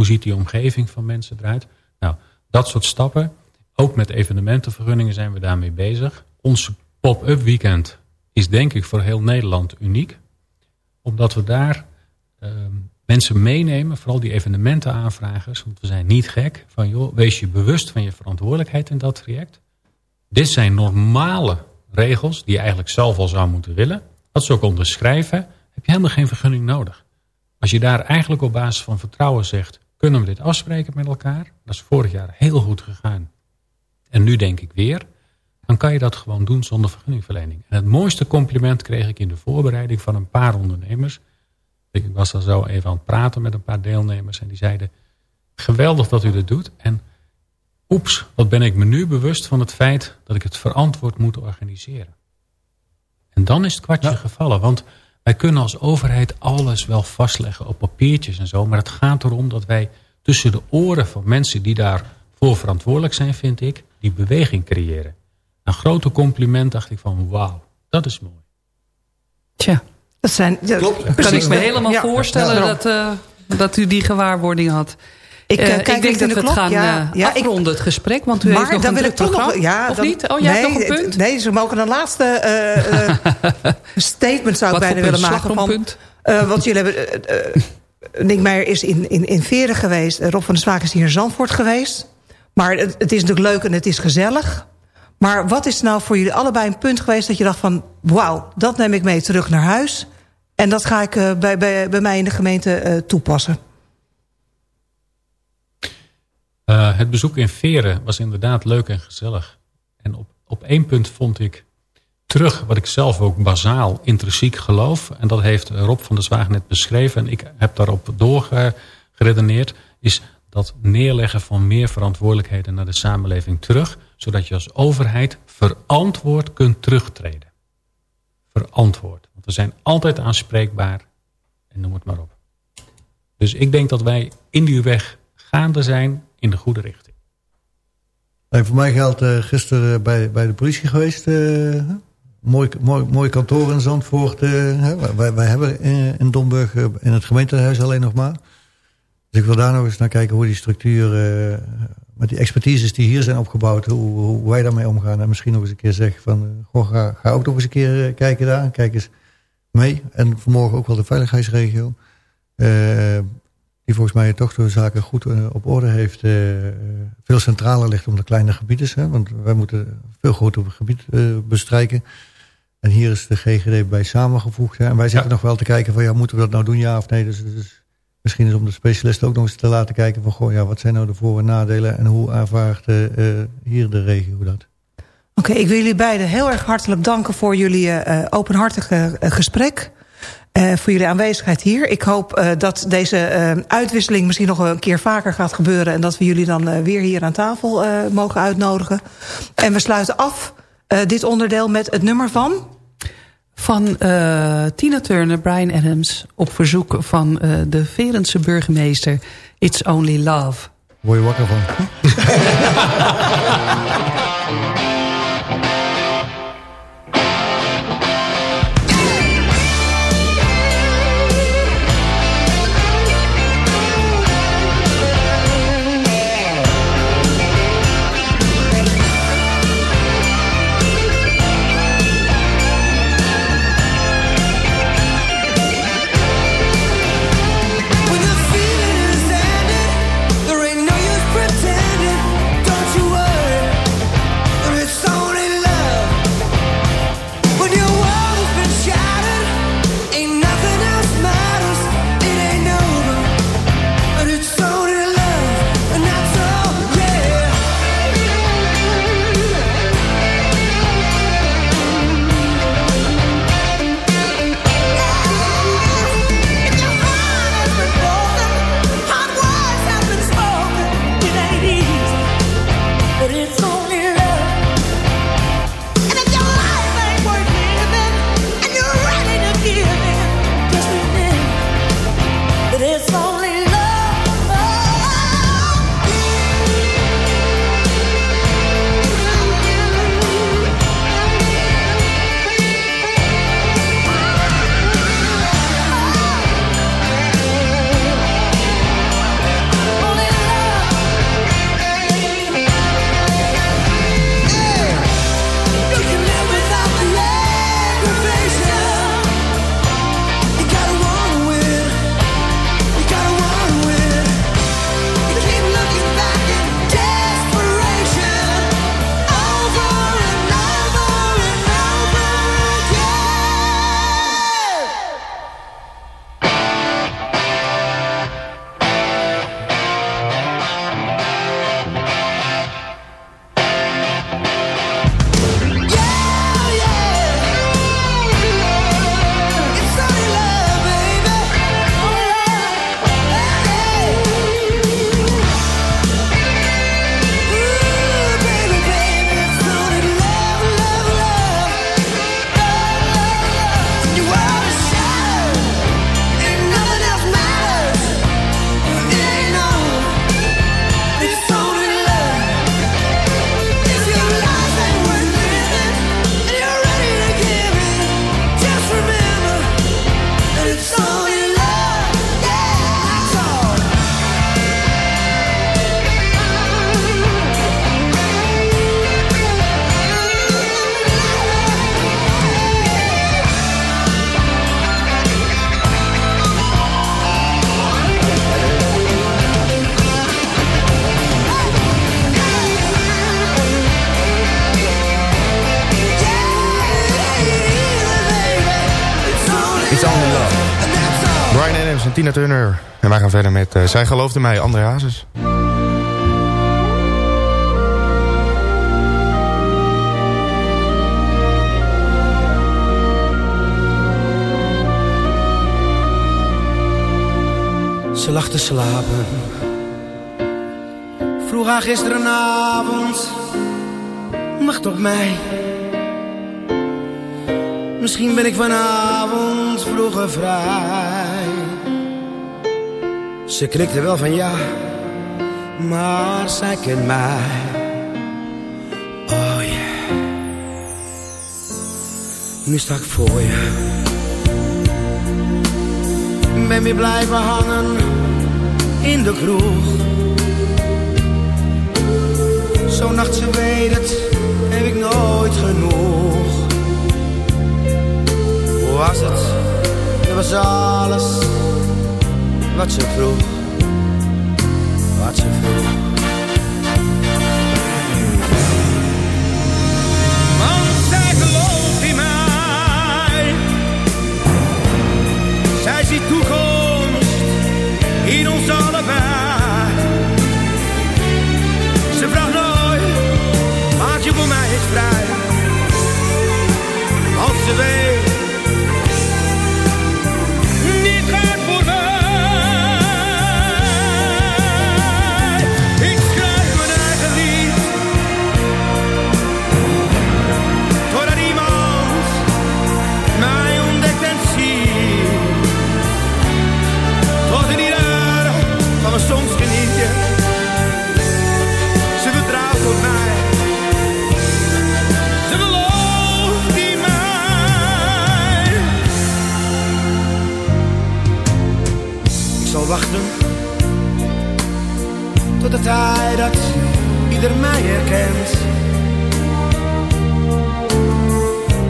[SPEAKER 11] hoe ziet die omgeving van mensen eruit? Nou, dat soort stappen. Ook met evenementenvergunningen zijn we daarmee bezig. Onze pop-up weekend is denk ik voor heel Nederland uniek. Omdat we daar ehm, mensen meenemen, vooral die evenementenaanvragers. Want we zijn niet gek. Van joh, wees je bewust van je verantwoordelijkheid in dat traject. Dit zijn normale regels die je eigenlijk zelf al zou moeten willen. Als ze ook onderschrijven, heb je helemaal geen vergunning nodig. Als je daar eigenlijk op basis van vertrouwen zegt... kunnen we dit afspreken met elkaar? Dat is vorig jaar heel goed gegaan. En nu denk ik weer... dan kan je dat gewoon doen zonder vergunningverlening. En het mooiste compliment kreeg ik in de voorbereiding van een paar ondernemers. Ik was daar zo even aan het praten met een paar deelnemers... en die zeiden, geweldig dat u dit doet... en oeps, wat ben ik me nu bewust van het feit dat ik het verantwoord moet organiseren. En dan is het kwartje gevallen, want wij kunnen als overheid alles wel vastleggen op papiertjes en zo, maar het gaat erom dat wij tussen de oren van mensen die daarvoor verantwoordelijk zijn, vind ik, die beweging creëren. Een grote compliment dacht ik van wauw, dat is mooi.
[SPEAKER 8] Tja.
[SPEAKER 10] Dat zijn,
[SPEAKER 8] Klopt. Kan ik me helemaal
[SPEAKER 10] Ja.
[SPEAKER 8] voorstellen
[SPEAKER 10] Ja,
[SPEAKER 8] dat, eh, dat u die gewaarwording had.
[SPEAKER 10] Ik, eh,
[SPEAKER 8] Eh,
[SPEAKER 10] kijk
[SPEAKER 8] ik denk dat
[SPEAKER 10] de
[SPEAKER 8] we het gaan
[SPEAKER 10] Ja,
[SPEAKER 8] eh,
[SPEAKER 10] ja, ik-
[SPEAKER 8] afronden, het gesprek. Want u heeft
[SPEAKER 10] maar
[SPEAKER 8] nog
[SPEAKER 10] dan
[SPEAKER 8] een
[SPEAKER 10] wil ik toch nog... Ja,
[SPEAKER 8] of
[SPEAKER 10] dan-
[SPEAKER 8] niet? Oh, jij
[SPEAKER 10] nee,
[SPEAKER 8] hebt nog een punt?
[SPEAKER 10] Nee, ze mogen een laatste statement zou ik
[SPEAKER 8] Wat
[SPEAKER 10] bijna willen maken. Van, eh, want jullie hebben... Nick Meijer is in, in, in Veren geweest. Rob van der Zwaak is hier in Zandvoort geweest. Maar het, het is natuurlijk leuk en het is gezellig. Maar wat is nou voor jullie allebei een punt geweest... dat je dacht van, wauw, dat neem ik mee terug naar huis... en dat ga ik bij, bij, bij mij in de gemeente toepassen.
[SPEAKER 11] Uh, het bezoek in Veren was inderdaad leuk en gezellig. En op, op één punt vond ik terug wat ik zelf ook bazaal intrinsiek geloof. En dat heeft Rob van der Zwaag net beschreven. En ik heb daarop doorgeredeneerd. Is dat neerleggen van meer verantwoordelijkheden naar de samenleving terug. Zodat je als overheid verantwoord kunt terugtreden. Verantwoord. Want we zijn altijd aanspreekbaar. En noem het maar op. Dus ik denk dat wij in die weg gaande zijn in de goede richting.
[SPEAKER 9] Voor mij geldt uh, gisteren bij, bij de politie geweest. Uh, mooi, mooi, mooi kantoor in Zandvoort. Wij, wij hebben in, in Domburg in het gemeentehuis alleen nog maar. Dus ik wil daar nog eens naar kijken hoe die structuur... met die expertises die hier zijn opgebouwd... Hoe, hoe, wij daarmee omgaan. En misschien nog eens een keer zeggen van... Goh, ga, ga ook nog eens een keer kijken daar. Kijk eens mee. En vanmorgen ook wel de veiligheidsregio die volgens mij toch de zaken goed uh, op orde heeft, uh, veel centraler ligt om de kleine gebieden. Hè? Want wij moeten veel groter gebied uh, bestrijken. En hier is de GGD bij samengevoegd. Hè? En wij zitten ja. nog wel te kijken van ja, moeten we dat nou doen, ja of nee. Dus, dus misschien is om de specialisten ook nog eens te laten kijken van goh, ja, wat zijn nou de voor- en nadelen en hoe ervaart hier de regio dat?
[SPEAKER 10] Oké, okay, ik wil jullie beiden heel erg hartelijk danken voor jullie openhartige gesprek. Uh, voor jullie aanwezigheid hier. Ik hoop uh, dat deze uh, uitwisseling misschien nog een keer vaker gaat gebeuren... en dat we jullie dan weer hier aan tafel mogen uitnodigen. En we sluiten af dit onderdeel met het nummer van...
[SPEAKER 8] Van Tina Turner, Brian Adams... op verzoek van de Verense burgemeester It's Only Love.
[SPEAKER 9] Word je wakker van?
[SPEAKER 12] verder met uh, Zij geloofde mij, André.
[SPEAKER 13] Ze lag te slapen. Vroeg haar gisterenavond. Wacht op mij. Misschien ben ik vanavond vroeger vrij. Ze knikte wel van ja, maar zij kent mij. Oh yeah. Nu sta ik voor je. Ben weer blijven hangen in de kroeg. Zo'n nacht, ze weet het, heb ik nooit genoeg. Hoe was het? Het was alles wat ze vroeg. Wat ze vroeg. Want zij gelooft in mij. Zij ziet toekomst in ons allebei. Ze vraagt nooit, maak je voor mij eens vrij. Want ze weet, wachten. Tot de tijd dat ieder mij herkent.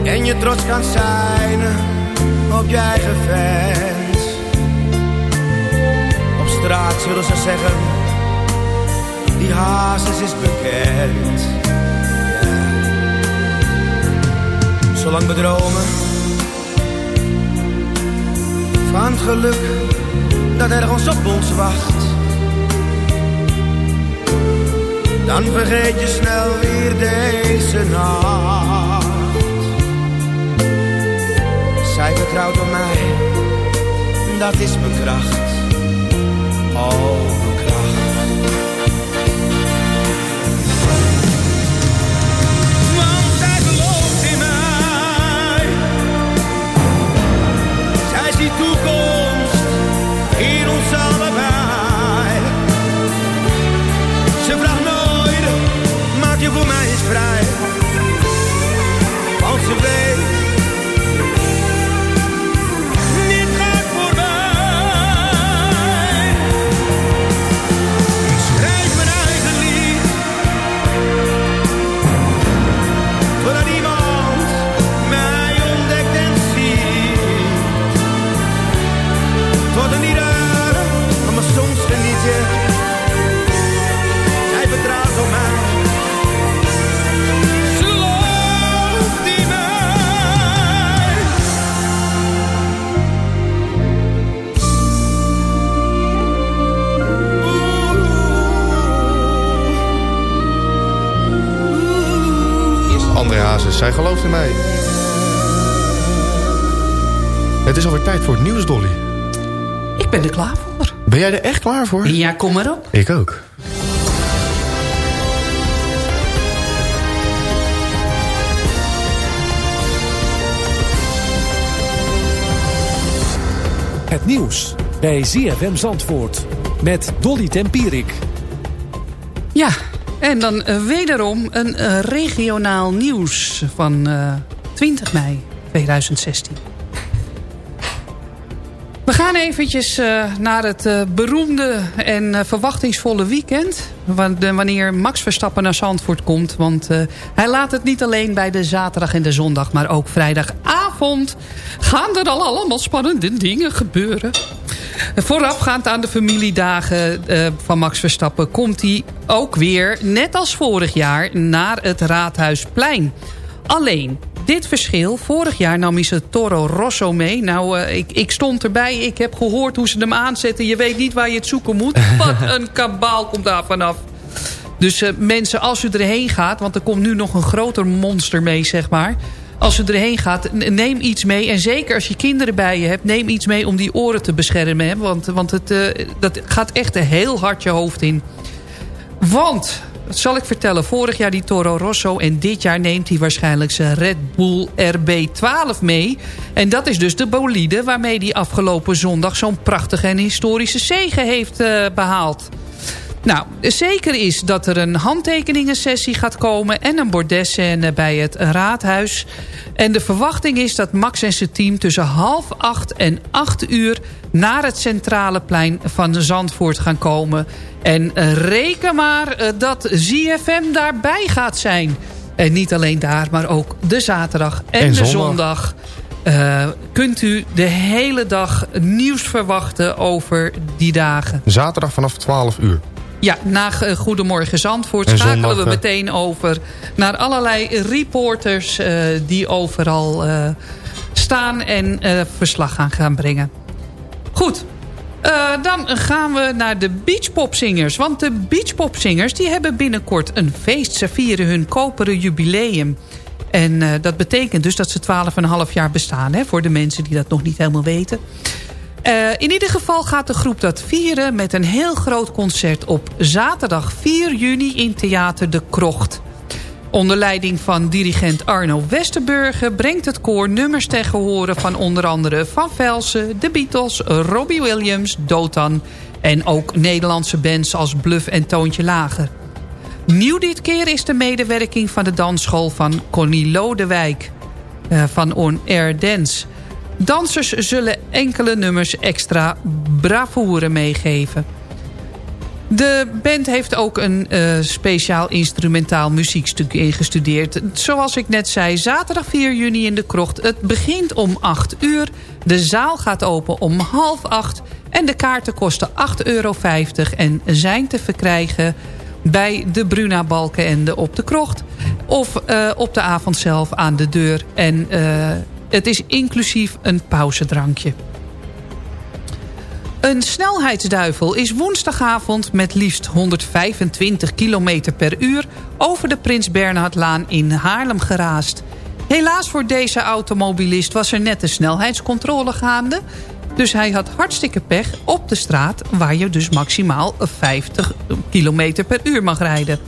[SPEAKER 13] En je trots kan zijn op je eigen vent. Op straat zullen ze zeggen, die hazes is bekend. Zolang we dromen van het geluk dat ergens op ons wacht. Dan vergeet je snel weer deze nacht. Zij vertrouwt op mij, dat is mijn kracht. Oh, mijn kracht. Maak je voor
[SPEAKER 12] André Hazes, zij gelooft in mij. Het is alweer tijd voor het nieuws, Dolly.
[SPEAKER 8] Ik ben er klaar voor.
[SPEAKER 12] Ben jij er echt klaar voor?
[SPEAKER 8] Ja, kom maar op.
[SPEAKER 12] Ik ook.
[SPEAKER 14] Het nieuws bij ZFM Zandvoort met Dolly Tempierik.
[SPEAKER 8] Ja, en dan eh, wederom een eh, regionaal nieuws van eh, 20 mei 2016. We gaan eventjes eh, naar het eh, beroemde en eh, verwachtingsvolle weekend. Wanneer Max Verstappen naar Zandvoort komt. Want eh, hij laat het niet alleen bij de zaterdag en de zondag... maar ook vrijdagavond gaan er al allemaal spannende dingen gebeuren. Voorafgaand aan de familiedagen eh, van Max Verstappen... komt hij ook weer, net als vorig jaar, naar het Raadhuisplein. Alleen, dit verschil, vorig jaar nam hij zijn Toro Rosso mee. Nou, uh, ik, ik stond erbij, ik heb gehoord hoe ze hem aanzetten. Je weet niet waar je het zoeken moet. Wat een kabaal komt daar vanaf. Dus uh, mensen, als u erheen gaat... want er komt nu nog een groter monster mee, zeg maar... als u erheen gaat, neem iets mee. En zeker als je kinderen bij je hebt... neem iets mee om die oren te beschermen. Want, want het, uh, dat gaat echt heel hard je hoofd in. Want dat zal ik vertellen. Vorig jaar die Toro Rosso en dit jaar neemt hij waarschijnlijk zijn Red Bull RB12 mee. En dat is dus de bolide waarmee hij afgelopen zondag zo'n prachtige en historische zege heeft uh, behaald. Nou, zeker is dat er een handtekeningensessie gaat komen... en een bordesscène bij het raadhuis. En de verwachting is dat Max en zijn team tussen half acht en acht uur... naar het centrale plein van Zandvoort gaan komen. En reken maar dat ZFM daarbij gaat zijn. En niet alleen daar, maar ook de zaterdag en, en de zondag. zondag. Uh, kunt u de hele dag nieuws verwachten over die dagen.
[SPEAKER 12] Zaterdag vanaf 12 uur.
[SPEAKER 8] Ja, na Goedemorgen Zandvoort en schakelen zondag, we meteen over naar allerlei reporters uh, die overal uh, staan en uh, verslag gaan gaan brengen. Goed, dan gaan we naar de beachpopzingers. Want de beachpopzingers die hebben binnenkort een feest. Ze vieren hun koperen jubileum. En dat betekent dus dat ze 12,5 jaar bestaan. Hè, voor de mensen die dat nog niet helemaal weten. Uh, in ieder geval gaat de groep dat vieren met een heel groot concert op zaterdag 4 juni in Theater De Krocht. Onder leiding van dirigent Arno Westerburger brengt het koor nummers tegen horen van onder andere Van Velsen, The Beatles, Robbie Williams, Dotan en ook Nederlandse bands als Bluff en Toontje Lager. Nieuw dit keer is de medewerking van de dansschool van Connie Lodewijk uh, van On Air Dance... Dansers zullen enkele nummers extra bravoure meegeven. De band heeft ook een uh, speciaal instrumentaal muziekstuk ingestudeerd. Zoals ik net zei, zaterdag 4 juni in de krocht. Het begint om 8 uur. De zaal gaat open om half 8. En de kaarten kosten 8,50 euro. En zijn te verkrijgen bij de Bruna Balkenende op de krocht. Of uh, op de avond zelf aan de deur. En uh, het is inclusief een pauzedrankje. Een snelheidsduivel is woensdagavond met liefst 125 km per uur... over de Prins Bernhardlaan in Haarlem geraast. Helaas voor deze automobilist was er net een snelheidscontrole gaande... dus hij had hartstikke pech op de straat... waar je dus maximaal 50 km per uur mag rijden.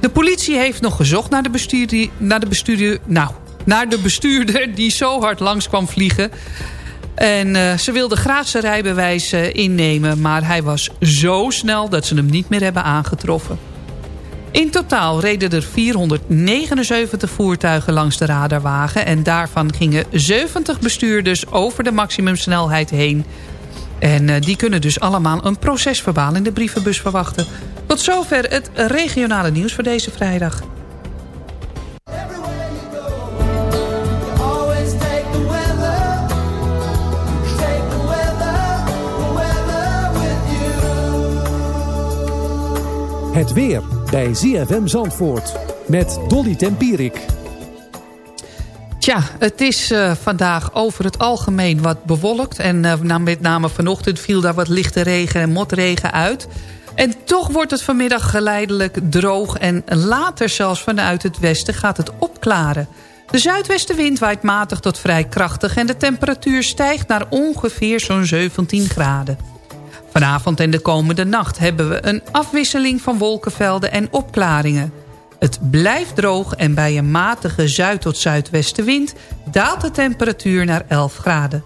[SPEAKER 8] De politie heeft nog gezocht naar de bestuurder... Naar de bestuurder nou, naar de bestuurder die zo hard langs kwam vliegen. En uh, ze wilde graag zijn rijbewijs uh, innemen... maar hij was zo snel dat ze hem niet meer hebben aangetroffen. In totaal reden er 479 voertuigen langs de radarwagen... en daarvan gingen 70 bestuurders over de maximumsnelheid heen... En uh, die kunnen dus allemaal een procesverbaal in de brievenbus verwachten. Tot zover het regionale nieuws voor deze vrijdag.
[SPEAKER 14] Het weer bij ZFM Zandvoort met Dolly Tempierik.
[SPEAKER 8] Tja, het is uh, vandaag over het algemeen wat bewolkt. En uh, met name vanochtend viel daar wat lichte regen en motregen uit. En toch wordt het vanmiddag geleidelijk droog. En later zelfs vanuit het westen gaat het opklaren. De zuidwestenwind waait matig tot vrij krachtig... en de temperatuur stijgt naar ongeveer zo'n 17 graden. Vanavond en de komende nacht hebben we een afwisseling van wolkenvelden en opklaringen. Het blijft droog en bij een matige zuid- tot zuidwestenwind daalt de temperatuur naar 11 graden.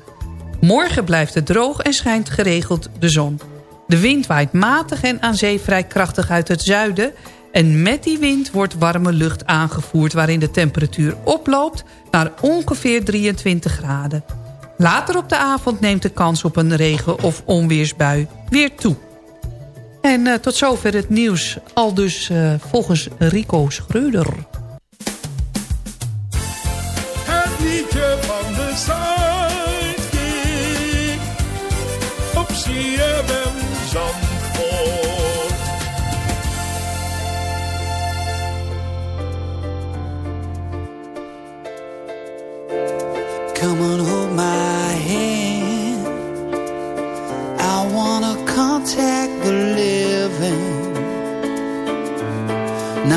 [SPEAKER 8] Morgen blijft het droog en schijnt geregeld de zon. De wind waait matig en aan zee vrij krachtig uit het zuiden... en met die wind wordt warme lucht aangevoerd... waarin de temperatuur oploopt naar ongeveer 23 graden. Later op de avond neemt de kans op een regen- of onweersbui weer toe. En uh, tot zover het nieuws, al dus uh, volgens Rico Schreuder.
[SPEAKER 15] Het liedje van de Zuidkiek op CFM Zandvoort.
[SPEAKER 16] Come and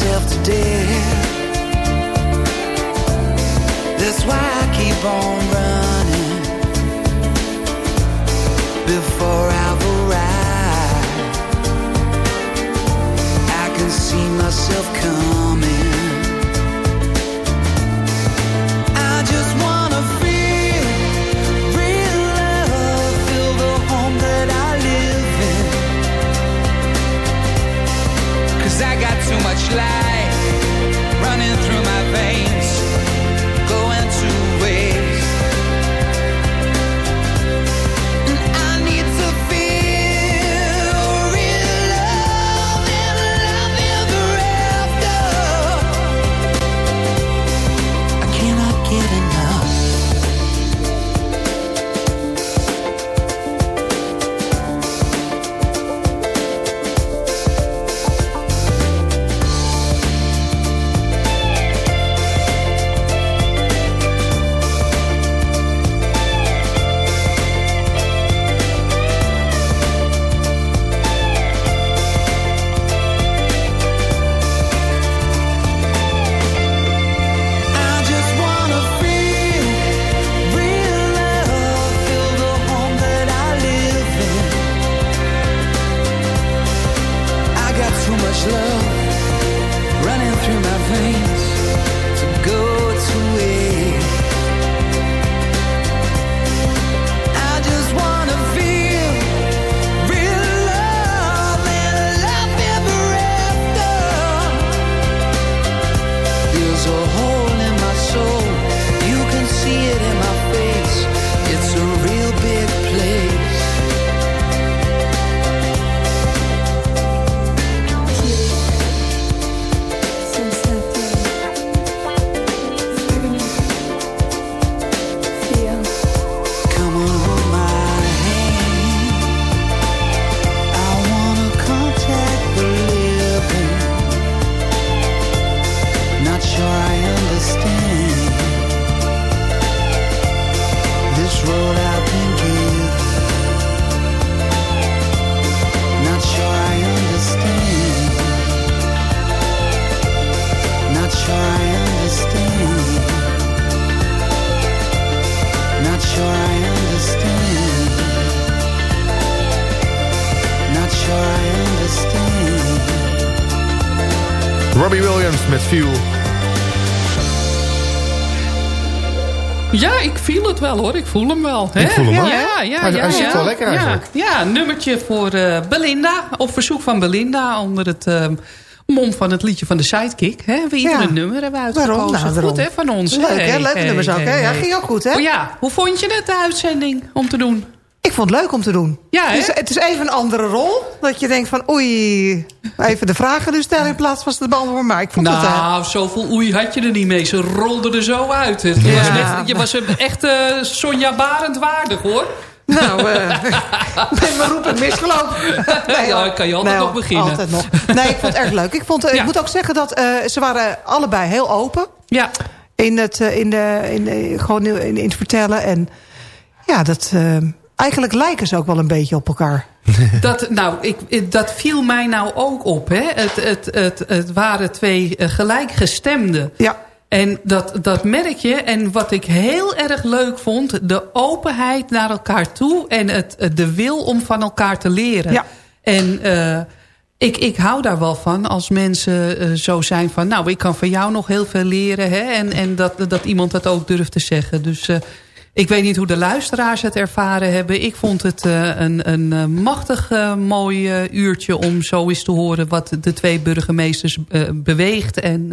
[SPEAKER 16] myself to. That's why I keep on running before I've arrived. I can see myself coming. Too much life
[SPEAKER 12] Met.
[SPEAKER 8] Ja, ik viel het wel hoor. Ik voel hem wel. Hè?
[SPEAKER 12] Ik voel hem
[SPEAKER 8] ja,
[SPEAKER 12] ook.
[SPEAKER 8] Ja, ja,
[SPEAKER 12] Hij-
[SPEAKER 8] ja,
[SPEAKER 12] hij zit
[SPEAKER 8] ja.
[SPEAKER 12] wel lekker
[SPEAKER 8] ja.
[SPEAKER 12] eigenlijk.
[SPEAKER 8] Ja, nummertje voor eh, Belinda. Op verzoek van Belinda onder het ehm, mom van het liedje van de Sidekick. Hè? We ieder
[SPEAKER 10] Ja.
[SPEAKER 8] een nummer hebben uitgekozen.
[SPEAKER 10] Waarom? Nou,
[SPEAKER 8] goed hè, van ons.
[SPEAKER 10] Leuk, hè? Leuke
[SPEAKER 8] hey,
[SPEAKER 10] nummers ook, hè?
[SPEAKER 8] hey,
[SPEAKER 10] Ja, ging ook goed, hè?
[SPEAKER 8] Oh ja, hoe vond je het, de uitzending, om te doen?
[SPEAKER 10] Ik vond het leuk om te doen.
[SPEAKER 8] Ja, hè?
[SPEAKER 10] het, is, het is even een andere rol. Dat je denkt van, oei, even de vragen dus stellen in plaats van ze te beantwoorden. Maar ik vond het... eh,
[SPEAKER 8] Nou, zoveel oei had je er niet mee. Ze rolde er zo uit. Het
[SPEAKER 10] Ja.
[SPEAKER 8] was net- je was echt eh, Sonja Barend waardig, hoor.
[SPEAKER 10] Nou, eh ben mijn roep het misgelopen.
[SPEAKER 8] Ja, kan je altijd
[SPEAKER 10] Nee,
[SPEAKER 8] nog beginnen.
[SPEAKER 10] Altijd nog. Nee, ik vond het erg leuk. Ik, vond, ik moet ook zeggen dat ze waren allebei heel open.
[SPEAKER 8] Ja.
[SPEAKER 10] In het, in de, in de, gewoon in, in het vertellen. En ja, dat, eigenlijk lijken ze ook wel een beetje op elkaar.
[SPEAKER 8] Dat, nou, ik, dat viel mij nou ook op. Hè? Het, het, het, het waren twee eh, gelijkgestemden.
[SPEAKER 10] Ja.
[SPEAKER 8] En dat, dat merk je. En wat ik heel erg leuk vond... de openheid naar elkaar toe... en het, de wil om van elkaar te leren.
[SPEAKER 10] Ja.
[SPEAKER 8] En eh, ik, ik hou daar wel van als mensen eh, zo zijn van... nou, ik kan van jou nog heel veel leren. Hè? En, en dat, dat iemand dat ook durft te zeggen. Dus... ik weet niet hoe de luisteraars het ervaren hebben. Ik vond het eh, een, een eh, machtig eh, mooi uurtje om zo eens te horen... wat de twee burgemeesters beweegt en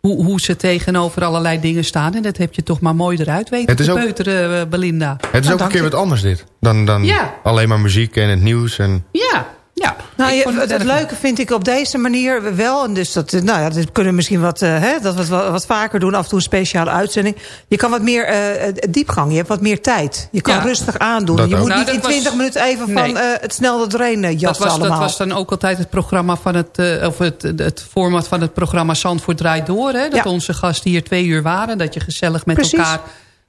[SPEAKER 8] hoe, hoe ze tegenover allerlei dingen staan. En dat heb je toch maar mooi eruit weten
[SPEAKER 12] Het is ook-
[SPEAKER 8] peuteren, Belinda.
[SPEAKER 12] Het is
[SPEAKER 8] Nou,
[SPEAKER 12] ook een keer
[SPEAKER 8] je.
[SPEAKER 12] wat anders dit. Dan, dan
[SPEAKER 8] Ja.
[SPEAKER 12] alleen maar muziek en het nieuws. En...
[SPEAKER 8] Ja, ja.
[SPEAKER 10] Nou, je- het, leuke vind ik op deze manier wel. En dus dat, nou ja, dat kunnen we misschien wat, eh, hè, dat we het wat, wat vaker doen. Af en toe een speciale uitzending. Je kan wat meer eh, eh, diepgang. Je hebt wat meer tijd. Je kan
[SPEAKER 8] Ja.
[SPEAKER 10] rustig aandoen.
[SPEAKER 12] Dat
[SPEAKER 10] je
[SPEAKER 12] ook.
[SPEAKER 10] moet
[SPEAKER 8] Nou,
[SPEAKER 10] niet
[SPEAKER 8] dat
[SPEAKER 10] in
[SPEAKER 8] was-
[SPEAKER 10] 20 minuten even van eh, het snel er doorheen
[SPEAKER 8] Dat
[SPEAKER 10] jassen
[SPEAKER 8] was, dat
[SPEAKER 10] allemaal.
[SPEAKER 8] was dan ook altijd het programma van het, eh, of het, het format van het programma Zandvoort draait door. Hè? Dat
[SPEAKER 10] Ja.
[SPEAKER 8] onze gasten hier twee uur waren. Dat je gezellig met
[SPEAKER 10] Precies.
[SPEAKER 8] elkaar,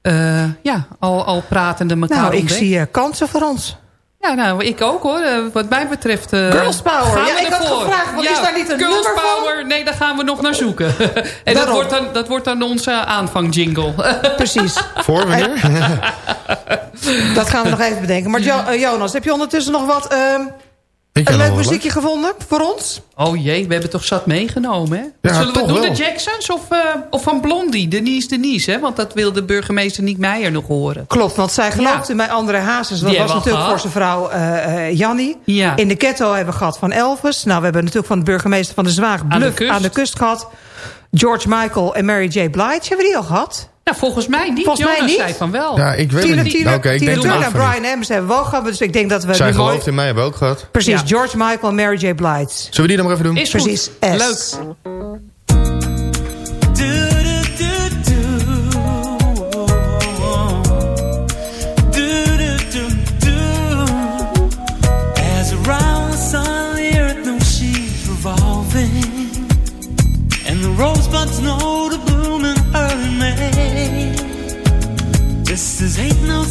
[SPEAKER 8] eh, ja, al, al pratende elkaar
[SPEAKER 10] nou, ik
[SPEAKER 8] ontdekt.
[SPEAKER 10] zie kansen voor ons.
[SPEAKER 8] Ja, nou, ik ook hoor. Eh, wat mij betreft... eh,
[SPEAKER 10] Girls Power.
[SPEAKER 8] gaan we
[SPEAKER 10] Ja, ik had gevraagd, want is daar niet een
[SPEAKER 8] Girls
[SPEAKER 10] nummer van?
[SPEAKER 8] Power, nee, daar gaan we nog naar zoeken. en dat wordt, dan, dat wordt dan onze aanvangjingle.
[SPEAKER 10] Precies.
[SPEAKER 12] Voor wanneer?
[SPEAKER 10] Dat gaan we nog even bedenken. Maar Jo- eh, Jonas, heb je ondertussen nog wat... ehm, een leuk
[SPEAKER 12] wel
[SPEAKER 10] muziekje gevonden voor ons?
[SPEAKER 8] oh jee, we hebben toch zat meegenomen, hè?
[SPEAKER 12] Ja,
[SPEAKER 8] Zullen we doen
[SPEAKER 12] wel.
[SPEAKER 8] de Jacksons of, eh, of van Blondie? Denise Denise, hè? Want dat wil de burgemeester Niek Meijer nog horen.
[SPEAKER 10] Klopt, want zij geloofde in mij André Hazes. Dat
[SPEAKER 8] Die
[SPEAKER 10] was natuurlijk voor zijn vrouw eh eh, Jannie.
[SPEAKER 8] Ja.
[SPEAKER 10] In de ghetto hebben we gehad van Elvis. Nou, we hebben natuurlijk van de burgemeester van de Zwaag
[SPEAKER 8] Aan de
[SPEAKER 10] Bluff
[SPEAKER 8] kust.
[SPEAKER 10] aan de kust gehad. George Michael en Mary J. Blige. Hebben we die al gehad?
[SPEAKER 8] Nou, volgens mij niet.
[SPEAKER 10] Volgens mij
[SPEAKER 8] Jonas
[SPEAKER 10] niet.
[SPEAKER 8] zei van wel.
[SPEAKER 12] Ja, ik weet het niet. Ik denk
[SPEAKER 10] en. Brian Adams hebben we wel gehad. Dus ik denk dat we
[SPEAKER 12] Zij
[SPEAKER 10] mooi-
[SPEAKER 12] gelooft in mij, hebben we ook gehad.
[SPEAKER 10] Precies,
[SPEAKER 8] Ja.
[SPEAKER 10] George Michael en Mary J. Blige.
[SPEAKER 12] Zullen we die dan maar even doen?
[SPEAKER 8] Is goed.
[SPEAKER 10] Precies, S.
[SPEAKER 8] Leuk.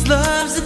[SPEAKER 16] Love's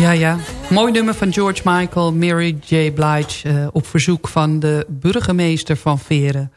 [SPEAKER 8] Ja, ja. Mooi nummer van George Michael, Mary J. Blige... eh, op verzoek van de burgemeester van Veren,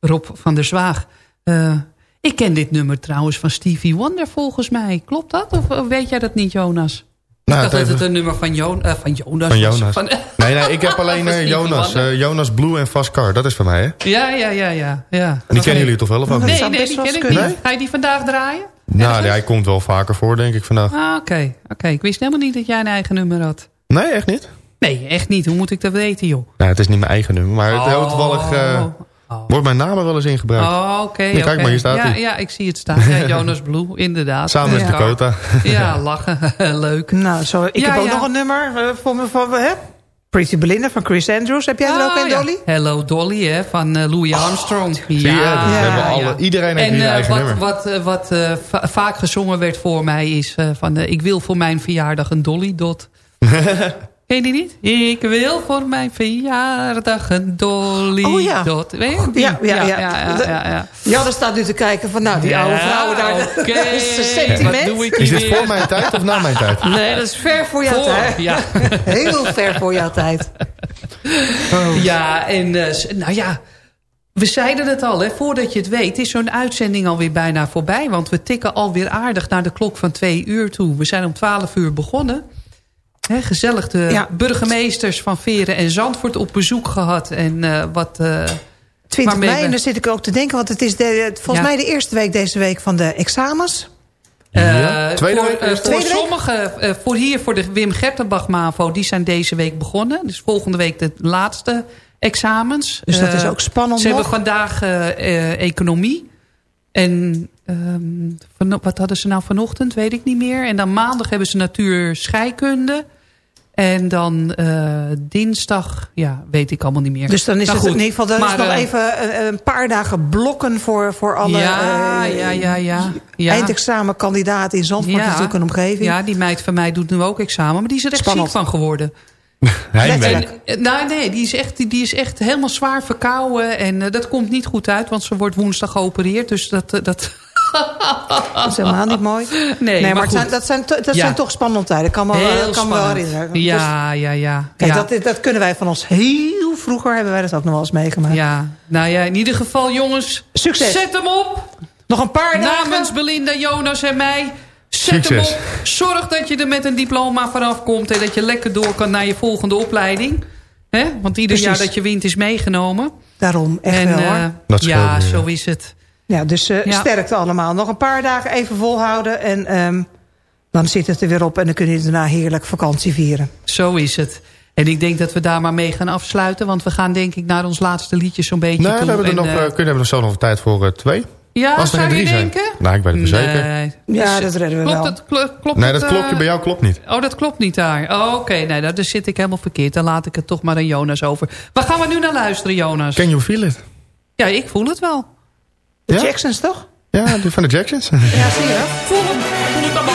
[SPEAKER 8] Rob van der Zwaag. Eh, ik ken dit nummer trouwens van Stevie Wonder volgens mij. Klopt dat? Of, weet jij dat niet, Jonas?
[SPEAKER 12] Nou,
[SPEAKER 8] ik dacht
[SPEAKER 12] het
[SPEAKER 8] dat het
[SPEAKER 12] even-
[SPEAKER 8] een nummer van, Jo- eh, van Jonas
[SPEAKER 12] Van
[SPEAKER 8] was.
[SPEAKER 12] Jonas.
[SPEAKER 8] Van-
[SPEAKER 12] Nee, nee, ik heb alleen Jonas. Jonas Blue en Fast Car. Dat is van mij, hè?
[SPEAKER 8] Ja, ja, ja, ja. ja.
[SPEAKER 12] Die kennen jullie toch wel of ook niet?
[SPEAKER 8] Nee, nee, die ken ik niet. Ga je die vandaag draaien?
[SPEAKER 12] Nou, ja, hij komt wel vaker voor, denk ik, vandaag.
[SPEAKER 8] Ah, oké. oké. Ik wist helemaal niet dat jij een eigen nummer had.
[SPEAKER 12] Nee, echt niet?
[SPEAKER 8] Nee, echt niet. Hoe moet ik dat weten, joh?
[SPEAKER 12] Nou, het is niet mijn eigen nummer, maar het
[SPEAKER 8] Oh.
[SPEAKER 12] heel toevallig eh, wordt mijn naam er wel eens ingebruikt.
[SPEAKER 8] Oh, oké.
[SPEAKER 12] Ja, kijk
[SPEAKER 8] oké.
[SPEAKER 12] maar, hier staat
[SPEAKER 8] ja,
[SPEAKER 12] hij.
[SPEAKER 8] Ja, ik zie het staan. Ja, Jonas Blue, inderdaad.
[SPEAKER 12] Samen met
[SPEAKER 8] Ja.
[SPEAKER 12] Dakota.
[SPEAKER 8] Ja, lachen. Leuk.
[SPEAKER 10] Nou, zo, ik
[SPEAKER 8] Ja,
[SPEAKER 10] heb ook nog een nummer eh, voor me van... hè? Pretty Belinda van Chris Andrews. Heb jij er ook
[SPEAKER 8] Ah,
[SPEAKER 10] een,
[SPEAKER 8] ja.
[SPEAKER 10] Dolly?
[SPEAKER 8] Hello Dolly, hè, van eh, Louis Armstrong.
[SPEAKER 12] Zie je, dat hebben alle- iedereen heeft
[SPEAKER 8] en, eh,
[SPEAKER 12] eigen
[SPEAKER 8] wat,
[SPEAKER 12] nummer.
[SPEAKER 8] Wat, eh, wat va- vaak gezongen werd voor mij is eh, van... ik wil voor mijn verjaardag een Dolly Dot. Ken je die niet? Ik wil voor mijn verjaardag een Dolly
[SPEAKER 10] Oh, ja.
[SPEAKER 8] Dot. Weet je die?
[SPEAKER 10] Ja, ja, ja.
[SPEAKER 8] ja, ja, ja, ja.
[SPEAKER 10] Ja, er staat nu te kijken van, nou, die
[SPEAKER 8] Ja,
[SPEAKER 10] oude vrouwen daar.
[SPEAKER 8] oké.
[SPEAKER 10] Dat is een sentiment.
[SPEAKER 12] Is dit voor mijn tijd of na mijn tijd?
[SPEAKER 10] Nee, dat is ver voor jouw
[SPEAKER 8] Voor,
[SPEAKER 10] tijd.
[SPEAKER 8] ja.
[SPEAKER 10] Heel ver voor jouw tijd.
[SPEAKER 8] Ja, en eh, nou ja, we zeiden het al, hè, voordat je het weet... is zo'n uitzending alweer bijna voorbij. Want we tikken alweer aardig naar de klok van twee uur toe. We zijn om twaalf uur begonnen. Hè, gezellig de
[SPEAKER 10] Ja.
[SPEAKER 8] burgemeesters van Veren en Zandvoort op bezoek gehad. En eh, wat... eh
[SPEAKER 10] 20
[SPEAKER 8] waarmee
[SPEAKER 10] mei,
[SPEAKER 8] we-
[SPEAKER 10] en daar zit ik ook te denken... want het is de, volgens
[SPEAKER 8] Ja.
[SPEAKER 10] mij de eerste week deze week van de examens.
[SPEAKER 8] Eh,
[SPEAKER 12] Tweede
[SPEAKER 8] voor,
[SPEAKER 12] week
[SPEAKER 8] eh, voor sommigen, voor hier voor de Wim Gertenbach MAVO, die zijn deze week begonnen. Dus volgende week de laatste examens.
[SPEAKER 10] Dus dat is ook spannend
[SPEAKER 8] Ze
[SPEAKER 10] nog.
[SPEAKER 8] hebben vandaag economie. En ehm, van, wat hadden ze nou vanochtend, weet ik niet meer. En dan maandag hebben ze natuur scheikunde. En dan eh, dinsdag, ja, weet ik allemaal niet meer.
[SPEAKER 10] Dus dan is
[SPEAKER 8] Nou
[SPEAKER 10] het
[SPEAKER 8] goed,
[SPEAKER 10] in ieder geval... Er is nog
[SPEAKER 8] eh,
[SPEAKER 10] even een, een paar dagen blokken voor, voor alle...
[SPEAKER 8] ja,
[SPEAKER 10] eh,
[SPEAKER 8] ja, ja, ja, ja.
[SPEAKER 10] eindexamenkandidaten in Zandvoort.
[SPEAKER 8] Ja.
[SPEAKER 10] natuurlijk een omgeving.
[SPEAKER 8] Ja, die meid van mij doet nu ook examen. Maar die is er echt
[SPEAKER 10] Spannend.
[SPEAKER 8] ziek van geworden.
[SPEAKER 12] Heimwee.
[SPEAKER 8] Eh, nou, nee, die is, echt, die is echt helemaal zwaar verkouden. En eh, dat komt niet goed uit, want ze wordt woensdag geopereerd. Dus dat... eh, dat
[SPEAKER 10] Dat is helemaal niet mooi.
[SPEAKER 8] Nee,
[SPEAKER 10] maar,
[SPEAKER 8] maar
[SPEAKER 10] zijn, dat, zijn, dat
[SPEAKER 8] Ja.
[SPEAKER 10] zijn toch spannende tijden. Kan me, wel-
[SPEAKER 8] Heel
[SPEAKER 10] kan me wel
[SPEAKER 8] spannend.
[SPEAKER 10] herinneren. Dus,
[SPEAKER 8] Ja, ja, ja.
[SPEAKER 10] kijk,
[SPEAKER 8] ja.
[SPEAKER 10] Dat, dat kunnen wij van ons heel vroeger... hebben wij dat ook nog wel eens meegemaakt.
[SPEAKER 8] ja, nou ja, in ieder geval jongens.
[SPEAKER 10] Succes.
[SPEAKER 8] Zet hem op.
[SPEAKER 10] Nog een paar dagen.
[SPEAKER 8] Namens Belinda, Jonas en mij. Zet
[SPEAKER 12] Succes.
[SPEAKER 8] hem op. Zorg dat je er met een diploma vanaf komt. En dat je lekker door kan naar je volgende opleiding. Hè? Want ieder
[SPEAKER 10] Precies.
[SPEAKER 8] jaar dat je wint is meegenomen.
[SPEAKER 10] Daarom, echt
[SPEAKER 8] en,
[SPEAKER 10] wel
[SPEAKER 8] eh,
[SPEAKER 10] hoor.
[SPEAKER 8] Ja,
[SPEAKER 12] weer.
[SPEAKER 8] zo is het.
[SPEAKER 10] Ja, dus eh,
[SPEAKER 8] Ja.
[SPEAKER 10] sterkte allemaal. Nog een paar dagen even volhouden. En ehm, dan zit het er weer op. En dan kun je daarna heerlijk vakantie vieren.
[SPEAKER 8] Zo is het. En ik denk dat we daar maar mee gaan afsluiten. Want we gaan denk ik naar ons laatste liedje zo'n beetje
[SPEAKER 12] Nee,
[SPEAKER 8] toe.
[SPEAKER 12] we hebben er
[SPEAKER 8] En,
[SPEAKER 12] nog,
[SPEAKER 8] eh,
[SPEAKER 12] eh, kunnen hebben we nog zo nog tijd voor eh, twee.
[SPEAKER 8] ja,
[SPEAKER 12] Als er
[SPEAKER 8] zou je
[SPEAKER 12] drie zijn.
[SPEAKER 8] denken?
[SPEAKER 12] Nou, ik weet het zeker.
[SPEAKER 10] Ja,
[SPEAKER 8] Dus,
[SPEAKER 10] dat redden we
[SPEAKER 8] klopt
[SPEAKER 10] wel.
[SPEAKER 8] Het, kl- klopt
[SPEAKER 12] Nee,
[SPEAKER 8] het,
[SPEAKER 12] dat klokje
[SPEAKER 8] eh,
[SPEAKER 12] bij jou klopt niet.
[SPEAKER 8] Oh, dat klopt niet daar. Oh, Oké, nee, daar daar zit ik helemaal verkeerd. Dan laat ik het toch maar aan Jonas over. Waar gaan we nu naar luisteren, Jonas?
[SPEAKER 12] Can you feel it?
[SPEAKER 8] Ja, ik voel het wel.
[SPEAKER 10] De
[SPEAKER 12] Ja?
[SPEAKER 10] Jacksons toch?
[SPEAKER 12] Ja, die van de Jacksons.
[SPEAKER 10] Ja, zie je.
[SPEAKER 8] Voel hem.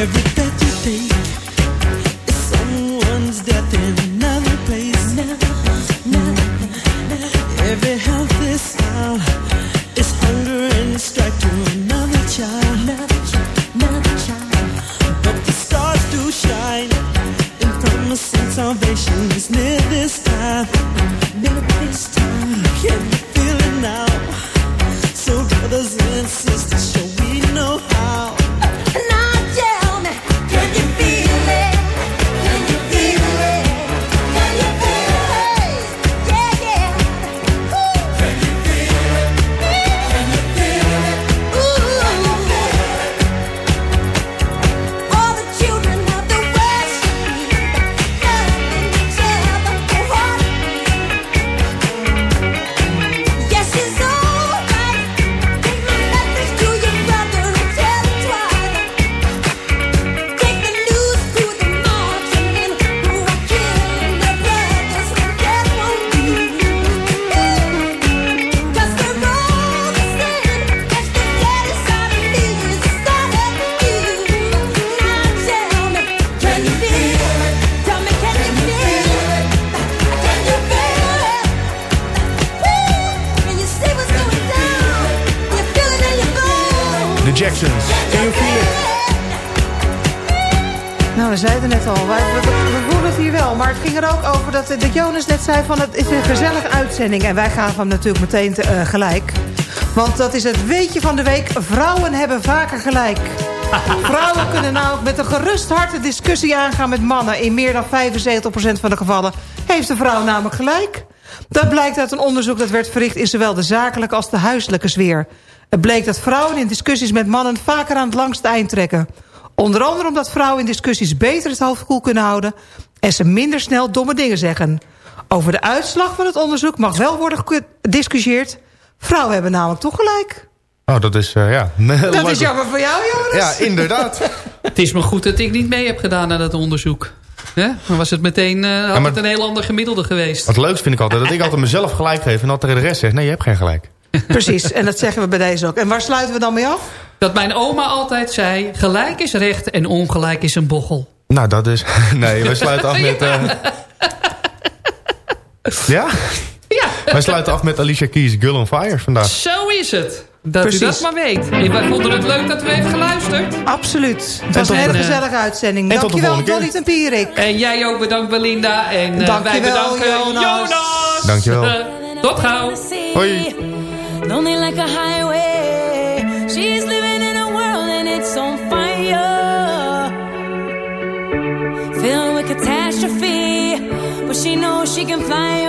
[SPEAKER 17] every
[SPEAKER 10] uitzending. En wij gaven hem natuurlijk meteen te, eh, gelijk. Want dat is het weetje van de week. Vrouwen hebben vaker gelijk. Vrouwen kunnen namelijk met een gerust hart de discussie aangaan met mannen. In meer dan 75% van de gevallen heeft de vrouw namelijk gelijk. Dat blijkt uit een onderzoek dat werd verricht in zowel de zakelijke als de huiselijke sfeer. Het bleek dat vrouwen in discussies met mannen vaker aan het langste eind trekken. Onder andere omdat vrouwen in discussies beter het hoofd koel kunnen houden... en ze minder snel domme dingen zeggen. Over de uitslag van het onderzoek mag wel worden gediscussieerd. Vrouwen hebben namelijk toch gelijk.
[SPEAKER 12] Oh, dat is, eh, ja.
[SPEAKER 10] Dat is jammer voor jou, Jonas.
[SPEAKER 12] Ja, inderdaad.
[SPEAKER 8] Het is maar goed dat ik niet mee heb gedaan aan dat onderzoek. Hè? Dan was het meteen eh, had
[SPEAKER 12] maar-
[SPEAKER 8] het een heel ander gemiddelde geweest.
[SPEAKER 12] Wat leukst vind ik altijd, dat ik altijd mezelf gelijk geef... en dat de rest zegt, nee, je hebt geen gelijk.
[SPEAKER 10] Precies, en dat zeggen we bij deze ook. En waar sluiten we dan mee af?
[SPEAKER 8] Dat mijn oma altijd zei... gelijk is recht en ongelijk is een bochel.
[SPEAKER 12] Nou, dat is... Nee, wij sluiten af met... eh, Ja?
[SPEAKER 8] Ja.
[SPEAKER 12] Wij sluiten af met Alicia Keys' Girl on Fire vandaag.
[SPEAKER 8] Zo is het. Dat
[SPEAKER 10] Precies.
[SPEAKER 8] u dat maar weet. En wij vonden het leuk dat u heeft geluisterd.
[SPEAKER 10] Absoluut. Het was een hele gezellige uitzending.
[SPEAKER 8] En
[SPEAKER 10] Dankjewel. Dolly Tempierik.
[SPEAKER 8] En jij ook bedankt Belinda. En eh, wij bedanken
[SPEAKER 10] Jonas.
[SPEAKER 8] Jonas.
[SPEAKER 12] Dankjewel.
[SPEAKER 8] Tot gauw.
[SPEAKER 12] Hoi.
[SPEAKER 4] Lonely like a highway. Can fly